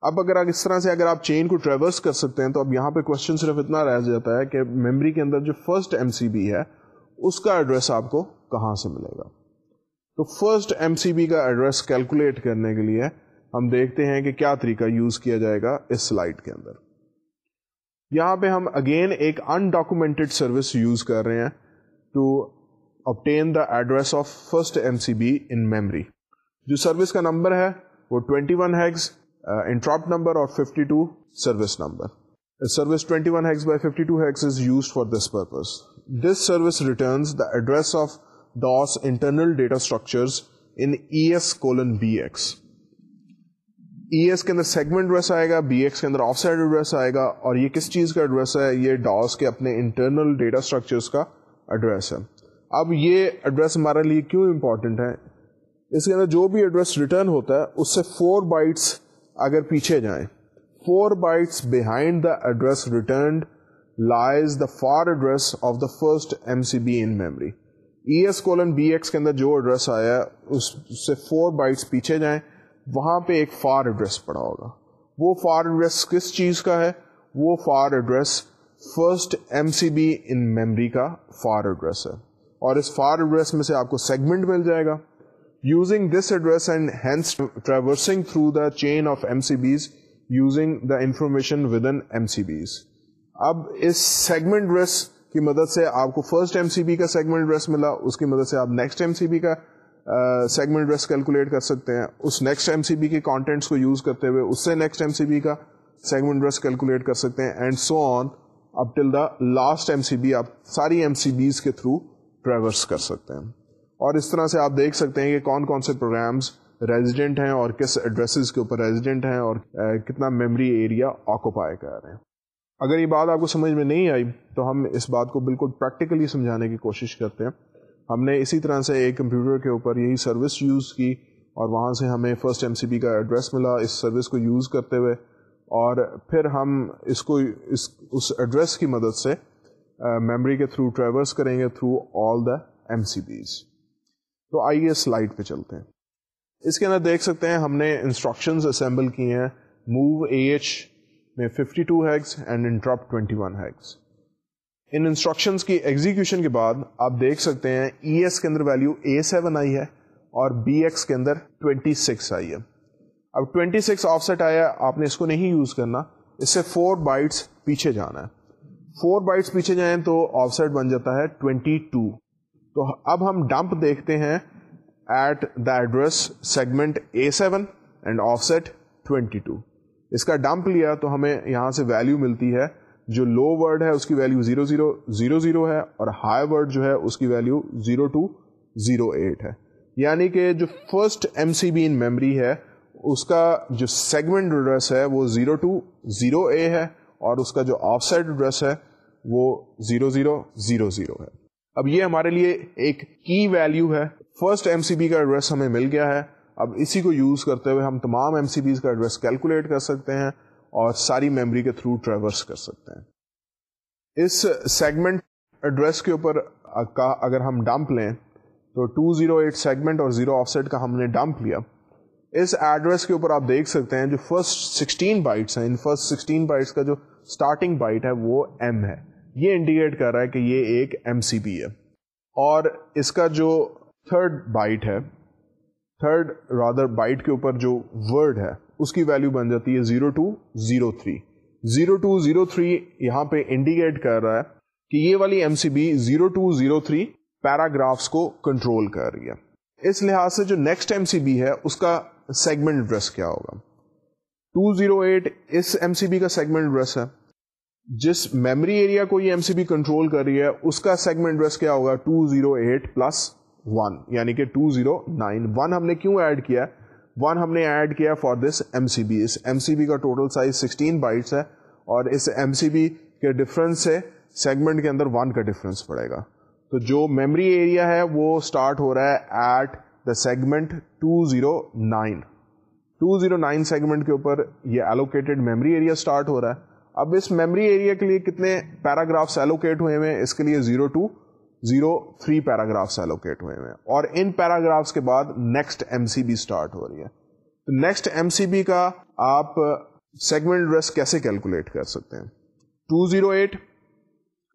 اب اگر اس طرح سے اگر آپ چین کو ٹریورس کر سکتے ہیں تو اب یہاں پہ کوشچن صرف اتنا رہ جاتا ہے کہ میموری کے اندر جو فرسٹ ایم سی بی ہے، اس کا ایڈریس آپ کو کہاں سے ملے گا۔ تو فرسٹ ایم سی بی کا ایڈریس کیلکولیٹ کرنے کے لیے ہم دیکھتے ہیں کہ کیا طریقہ یوز کیا جائے گا اس سلائڈ کے اندر۔ یہاں پہ ہم اگین ایک انڈاکومینٹڈ سروس یوز کر رہے ہیں۔ To obtain the address of first M C B in memory جو سروس کا نمبر ہے وہ 21 ون ہیگز انٹراپ نمبر اور 52 service number service 21 one hex by 52 two hex is use for this purpose this service returns the address of DOS internal data structures in ES colon BX. E S کے اندر segment address آئے گا be X کے اندر of side address آئے گا اور یہ کس چیز کا ایڈریس ہے؟ یہ ڈاس کے اپنے انٹرنل ڈیٹا اسٹرکچرس کا ایڈریس ہے۔ اب یہ ایڈریس ہمارے لیے کیوں امپورٹنٹ ہے؟ اس کے اندر جو بھی ایڈریس ریٹرن ہوتا ہے، اس سے فور بائٹس اگر پیچھے جائیں۔ Four bytes behind the address returned lies the far address of the first M C B in memory E S colon B X کے اندر جو ایڈریس آیا اس سے فور بائٹس پیچھے جائیں، وہاں پہ ایک فار ایڈریس پڑا ہوگا۔ وہ فار ایڈریس کس چیز کا ہے؟ وہ far address first M C B in memory کا فار ایڈریس ہے۔ اور اس فار ایڈریس میں سے آپ کو سیگمنٹ مل جائے گا. Using this address and hence traversing through the chain of M C Bs using the information within M C Bs اب اس سیگمنٹ ایڈریس کی مدد سے آپ کو فرسٹ ایم سی بی کا سیگمنٹ ایڈریس ملا. اس کی مدد سے آپ نیکسٹ ایم سی بی کا سیگمنٹ ایڈریس کیلکولیٹ کر سکتے ہیں. اس نیکسٹ ایم سی بی کے کانٹینٹس کو یوز کرتے ہوئے اس سے نیکسٹ ایم سی بی کا سیگمنٹ ایڈریس کیلکولیٹ کر سکتے ہیں. And so on up till the last M C B آپ ساری ایم سی بیز کے تھرو ٹریورس کر سکتے ہیں۔ اور اس طرح سے آپ دیکھ سکتے ہیں کہ کون کون سے پروگرامس ریزیڈنٹ ہیں اور کس ایڈریسز کے اوپر ریزیڈنٹ ہیں اور کتنا میموری ایریا آکوپائی کر رہے ہیں۔ اگر یہ بات آپ کو سمجھ میں نہیں آئی تو ہم اس بات کو بالکل پریکٹیکلی سمجھانے کی کوشش کرتے ہیں۔ ہم نے اسی طرح سے ایک کمپیوٹر کے اوپر یہی سروس یوز کی اور وہاں سے ہمیں فرسٹ ایم سی بی کا ایڈریس ملا اس سروس کو یوز کرتے ہوئے اور پھر ہم اس کو اس اس ایڈریس کی مدد سے میموری کے تھرو ٹریورس کریں گے تھرو آل دا ایم سی بیز تو آئیے سلائڈ پہ چلتے ہیں۔ اس کے اندر دیکھ سکتے ہیں ہم نے انسٹرکشنز اسمبل کی ہیں۔ موو اے ایچ میں 52 two hex and interrupt 21 one hex in instructions کی ایگزیکشن کے بعد آپ دیکھ سکتے ہیں ای ایس کے اندر ویلو اے سیون آئی ہے اور بی ایکس کے اندر 26 آئی ہے۔ اب 26 آف سیٹ آیا آپ نے اس کو نہیں یوز کرنا۔ اس سے فور بائٹس پیچھے جانا ہے۔ فور بائٹس پیچھے جائیں تو آف سیٹ بن جاتا ہے 22 تو اب ہم ڈمپ دیکھتے ہیں at the address segment A seven and offset 22 اس کا ڈمپ لیا تو ہمیں یہاں سے ویلو ملتی ہے۔ جو لو ورڈ ہے اس کی value zero zero zero zero ہے اور ہائی ورڈ جو ہے اس کی value zero two zero eight ہے۔ یعنی کہ جو first M C B in memory ہے، اس کا جو سیگمنٹ ایڈریس ہے وہ زیرو ٹو زیرو اے ہے اور اس کا جو آف سائڈ ایڈریس ہے وہ زیرو زیرو زیرو زیرو ہے۔ اب یہ ہمارے لیے ایک کی ویلو ہے۔ فرسٹ ایم سی بی کا ایڈریس ہمیں مل گیا ہے۔ اب اسی کو یوز کرتے ہوئے ہم تمام ایم سی بیز کا ایڈریس کیلکولیٹ کر سکتے ہیں اور ساری میموری کے تھرو ٹریورس کر سکتے ہیں۔ اس سیگمنٹ ایڈریس کے اوپر کا اگر ہم ڈمپ لیں تو 208 سیگمنٹ اور زیرو آف سیٹ کا ہم نے ڈمپ لیا۔ اس ایڈریس کے اوپر آپ دیکھ سکتے ہیں جو فرسٹ 16 بائٹس ہیں۔ ان فرسٹ 16 بائٹس کا جو اسٹارٹنگ بائٹ ہے، وہ ایم ہے. یہ انڈیکیٹ کر رہا ہے کہ یہ ایک ایم سی بی ہے. اور اس کا جو تھرڈ بائٹ ہے تھرڈ رادر بائٹ کے اوپر جو ورڈ ہے، اس کی ویلو بن جاتی ہے zero two zero three zero two zero three یہاں پہ انڈیکیٹ کر رہا ہے کہ یہ والی M C B zero two zero three paragraphs کو کنٹرول کر رہی ہے. اس لحاظ سے جو نیکسٹ ایم سی بی ہے، اس کا سیگمنٹ ایڈریس کیا ہوگا؟ ٹو زیرو ایٹ اس ایم سی بی کا سیگمنٹ ایڈریس ہے. جس میموری ایریا کو یہ ایم سی بی کنٹرول کر رہی ہے، اس کا سیگمنٹ ایڈریس کیا ہوگا؟ Two zero eight plus one یعنی کہ ٹو زیرو نائن ون ہم نے کیوں ایڈ کیا ون ہم نے ایڈ کیا for this M C B us M C B کا ٹوٹل سائز سکسٹین بائٹس ہے اور اس ایم سی بی کے ڈفرنس سے سیگمنٹ کے اندر ون کا ڈفرنس پڑے گا۔ تو جو میموری ایریا ہے، وہ اسٹارٹ ہو رہا ہے at the segment two zero nine two zero nine segment کے اوپر یہ ایلوکیٹڈ میموری ایریا اسٹارٹ ہو رہا ہے۔ اب اس میموری ایریا کے لیے کتنے پیراگرافس ایلوکیٹ ہوئے ہیں؟ اس کے لیے zero two zero three paragraphs allocate ہوئے ہیں۔ اور ان پیراگرافس کے بعد next M C B start ہو رہی ہے۔ تو نیکسٹ ایم سی بی کا آپ uh, سیگمنٹ ایڈریس کیسے کیلکولیٹ کر سکتے ہیں؟ Two zero eight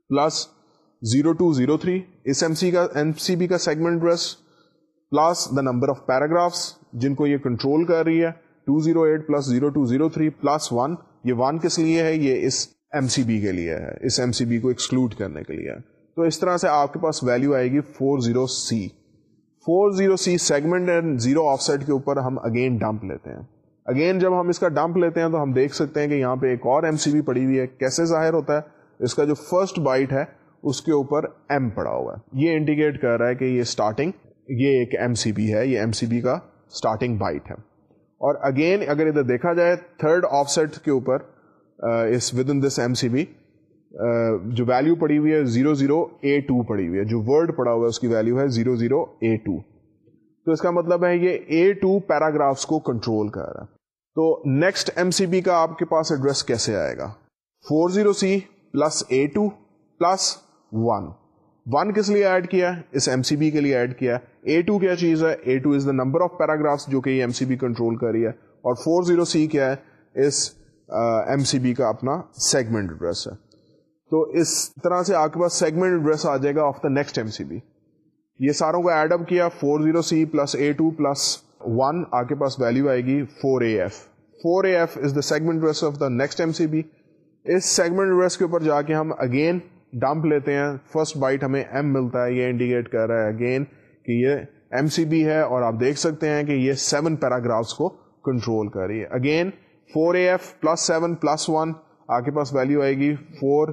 plus zero two zero three اس ایم سی کا ایم سی بی کا segment address plus the number of paragraphs جن کو یہ کنٹرول کر رہی ہے two zero eight plus zero two zero three plus one یہ one کس لیے ہے؟ یہ اس ایم سی بی کے لیے ہے۔ اس ایم سی بی کو ایکسکلوڈ کرنے کے لیے۔ تو اس طرح سے آپ کے پاس ویلو آئے گی four zero C four zero C segment and zero offset کے اوپر ہم اگین ڈمپ لیتے ہیں۔ اگین جب ہم اس کا ڈمپ لیتے ہیں تو ہم دیکھ سکتے ہیں کہ یہاں پہ ایک اور ایم سی بی پڑی ہوئی ہے۔ کیسے ظاہر ہوتا ہے؟ اس کا جو فرسٹ بائٹ ہے، اس کے اوپر ایم پڑا ہوا ہے۔ یہ انڈیکیٹ کر رہا ہے کہ یہ اسٹارٹنگ یہ ایک ایم سی بی ہے، یہ ایم سی بی کا اسٹارٹنگ بائٹ ہے۔ اور اگین اگر ادھر دیکھا جائے تھرڈ آف سیٹ کے اوپر اس within this M C B جو ویلو پڑی ہوئی ہے زیرو زیرو اے ٹو پڑی ہوئی ہے۔ جو ورڈ پڑا ہوا ہے، اس کی ویلو ہے زیرو زیرو اے ٹو تو اس کا مطلب ہے، یہ اے ٹو پیراگرافس کو کنٹرول کر رہا ہے۔ تو نیکسٹ ایم سی بی کا آپ کے پاس ایڈریس کیسے آئے گا؟ Four zero C plus A two plus one one کس لیے ایڈ کیا اس ایم سی بی کے لیے ایڈ کیا اے ٹو کیا چیز ہے؟ A two is the number of paragraphs جو کہ ایم سی بی کنٹرول کر رہی ہے. اور فور زیرو سی کیا ہے؟ اس ایم سی بی کا اپنا سیگمنٹ ایڈریس ہے. تو اس طرح سے آپ کے پاس سیگمنٹ ایڈریس آ جائے گا of the next M C B یہ ساروں کو ایڈ اپ کیا. Four zero C plus A two plus one آپ کے پاس ویلو آئے گی four A F four A F is the segment address of the next M C B us segment address کے اوپر جا کے ہم اگین ڈمپ لیتے ہیں۔ فرسٹ بائٹ ہمیں ایم ملتا ہے، یہ انڈیکیٹ کر رہا ہے اگین کہ یہ ایم سی بی ہے اور آپ دیکھ سکتے ہیں کہ یہ سیون پیراگرافس کو کنٹرول کر رہی ہے۔ Again four A F plus seven plus one آپ کے پاس ویلو آئے گی four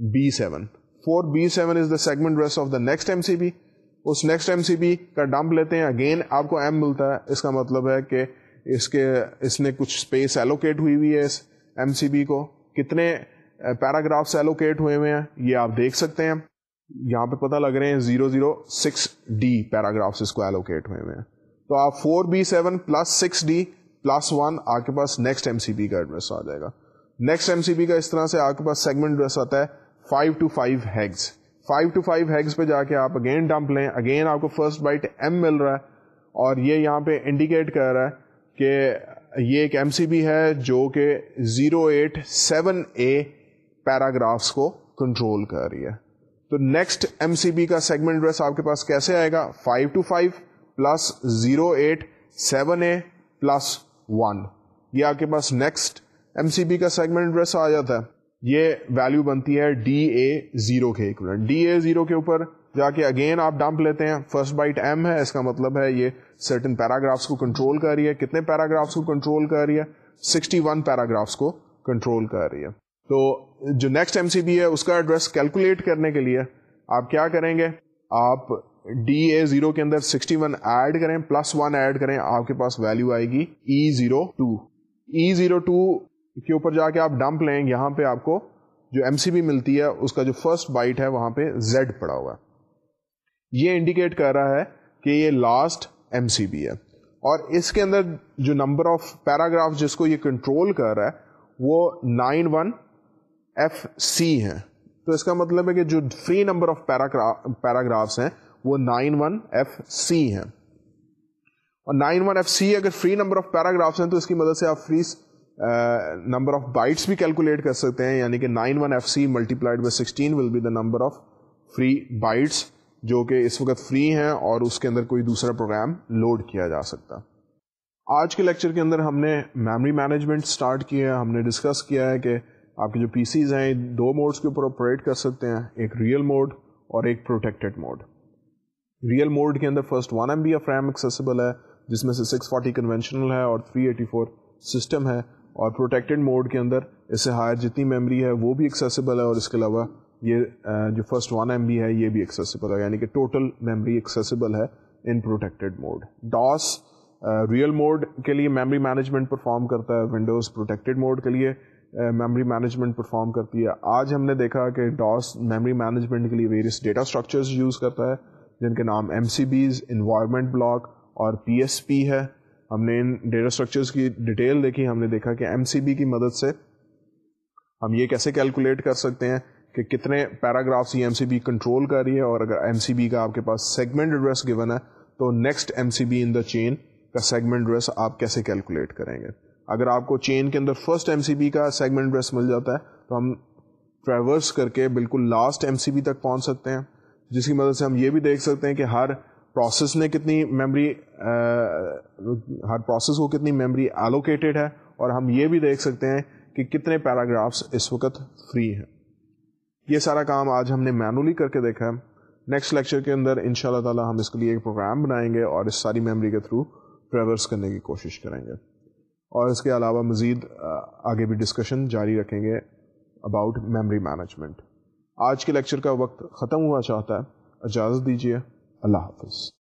B seven four B seven is the segment address of the next M C B us next M C B کا dump لیتے ہیں۔ Again آپ کو ایم ملتا ہے۔ اس کا مطلب ہے کہ اس کے، اس نے کچھ اسپیس ایلوکیٹ ہوئی ہوئی ہے اس ایم سی بی کو۔ کتنے پیراگرافس ایلوکیٹ ہوئے ہوئے ہیں، یہ آپ دیکھ سکتے ہیں. یہاں پہ پتہ لگ رہے ہیں zero zero six D paragraphs اس کو ایلوکیٹ ہوئے ہوئے ہیں. تو آپ four B seven plus six D plus one آپ کے پاس نیکسٹ ایم سی بی کا ایڈریس آ جائے گا. نیکسٹ ایم سی بی کا اس طرح سے آپ کے پاس سیگمنٹ ایڈریس آتا ہے five two five hex five two five hex پہ جا کے آپ اگین ڈمپ لیں. اگین آپ کو فرسٹ بائٹ ایم مل رہا ہے. اور یہ یہاں پہ انڈیکیٹ کر رہا ہے کہ یہ ایک ایم سی بی ہے جو کہ zero eight seven A paragraphs کو کنٹرول کر رہی ہے۔ تو نیکسٹ ایم سی بی کا سیگمنٹ ڈریس آپ کے پاس کیسے آئے گا؟ Five two five plus zero eight seven A plus one یہ آپ کے پاس نیکسٹ ایم سی بی کا سیگمنٹ ڈریس آ جاتا ہے۔ یہ ویلو بنتی ہے ڈی اے زیرو کے ڈی اے زیرو کے اوپر جا کے اگین آپ ڈمپ لیتے ہیں۔ فرسٹ بائٹ ایم ہے، اس کا مطلب ہے یہ سرٹن پیراگرافس کو کنٹرول کر رہی ہے۔ کتنے پیراگرافس کو کنٹرول کر رہی ہے؟ سکسٹی ون پیراگرافس کو کنٹرول کر رہی ہے۔ تو جو نیکسٹ ایم سی بی ہے، اس کا ایڈریس کیلکولیٹ کرنے کے لیے آپ کیا کریں گے؟ آپ ڈی اے زیرو کے اندر سکسٹی ون ایڈ کریں پلس ون ایڈ کریں، آپ کے پاس ویلو آئے گی E zero two E zero two کے اوپر جا کے آپ ڈمپ لیں، یہاں پہ آپ کو جو ایم سی بی ملتی ہے، اس کا جو فرسٹ بائٹ ہے، وہاں پہ زیڈ پڑا ہوا ہے۔ یہ انڈیکیٹ کر رہا ہے کہ یہ لاسٹ ایم سی بی ہے۔ اور اس کے اندر جو نمبر آف پیراگراف جس کو یہ کنٹرول کر رہا ہے، وہ نائن ون ایف سی ہے تو اس کا مطلب ہے کہ جو فری نمبر آف پیراگرافس ہیں، وہ نائن ون ایف سی ہیں. اور نائن ون ایف سی اگر فری نمبر آف پیراگرافس ہیں، تو اس کی مدد سے آپ فری نمبر آف بائٹس بھی کیلکولیٹ کر سکتے ہیں. یعنی کہ nine one F C multiplied by sixteen will be the number of free bytes جو کہ اس وقت فری ہیں اور اس کے اندر کوئی دوسرا پروگرام لوڈ کیا جا سکتا. آج کے لیکچر کے اندر ہم نے میموری مینجمنٹ اسٹارٹ کیا ہے. ہم نے ڈسکس کیا ہے کہ آپ کے جو پی سیز ہیں، دو موڈس کے اوپر آپریٹ کر سکتے ہیں، ایک ریئل موڈ اور ایک پروٹیکٹڈ موڈ ریئل موڈ کے اندر first one M B of RAM accessible ہے، جس میں سے سکس فورٹی کنوینشنل ہے اور تھری ایٹی فور سسٹم ہے، اور پروٹیکٹڈ موڈ کے اندر اس سے ہائر جتنی میموری ہے وہ بھی ایکسیسیبل ہے، اور اس کے علاوہ یہ جو فرسٹ ون ایم بی ہے یہ بھی ایکسیسیبل ہے یعنی کہ ٹوٹل میموری ایکسیسیبل ہے in protected mode DOS real mode کے لیے میموری مینجمنٹ پرفارم کرتا ہے ونڈوز پروٹیکٹڈ موڈ کے لیے میموری مینجمنٹ پرفارم کرتی ہے۔ آج ہم نے دیکھا کہ ڈاس میموری مینجمنٹ کے لیے ویریس ڈیٹا اسٹرکچرز یوز کرتا ہے، جن کے نام M C Bs environment block اور پی ایس پی ہے۔ ہم نے ان ڈیٹا اسٹرکچرس کی ڈیٹیل دیکھی، ہم نے دیکھا کہ ایم سی بی کی مدد سے ہم یہ کیسے کیلکولیٹ کر سکتے ہیں کہ کتنے پیراگرافس یہ ایم سی بی کنٹرول کر رہی ہے۔ اور اگر ایم سی بی کا آپ کے پاس سیگمنٹ ایڈریس گیون ہے، تو next M C B in the chain کا سیگمنٹ ایڈریس آپ کیسے کیلکولیٹ کریں گے۔ اگر آپ کو چین کے اندر فرسٹ ایم سی بی کا سیگمنٹ ایڈریس مل جاتا ہے، تو ہم ٹریورس کر کے بالکل لاسٹ ایم سی بی تک پہنچ سکتے ہیں، جس کی مدد سے ہم یہ بھی دیکھ سکتے ہیں کہ ہر پروسیس نے کتنی میموری ہر پروسیس کو کتنی میموری ایلوکیٹڈ ہے، اور ہم یہ بھی دیکھ سکتے ہیں کہ کتنے پیراگرافس اس وقت فری ہیں۔ یہ سارا کام آج ہم نے مینولی کر کے دیکھا ہے۔ نیکسٹ لیکچر کے اندر ان شاء اللہ تعالیٰ ہم اس کے لیے ایک پروگرام بنائیں گے اور اس ساری میموری کے تھرو ٹریورس کرنے کی کوشش کریں گے۔ اور اس کے علاوہ مزید آگے بھی ڈسکشن جاری رکھیں گے اباؤٹ میموری مینجمنٹ آج کے لیکچر کا وقت ختم ہوا چاہتا ہے۔ اجازت دیجیے اللہ حافظ۔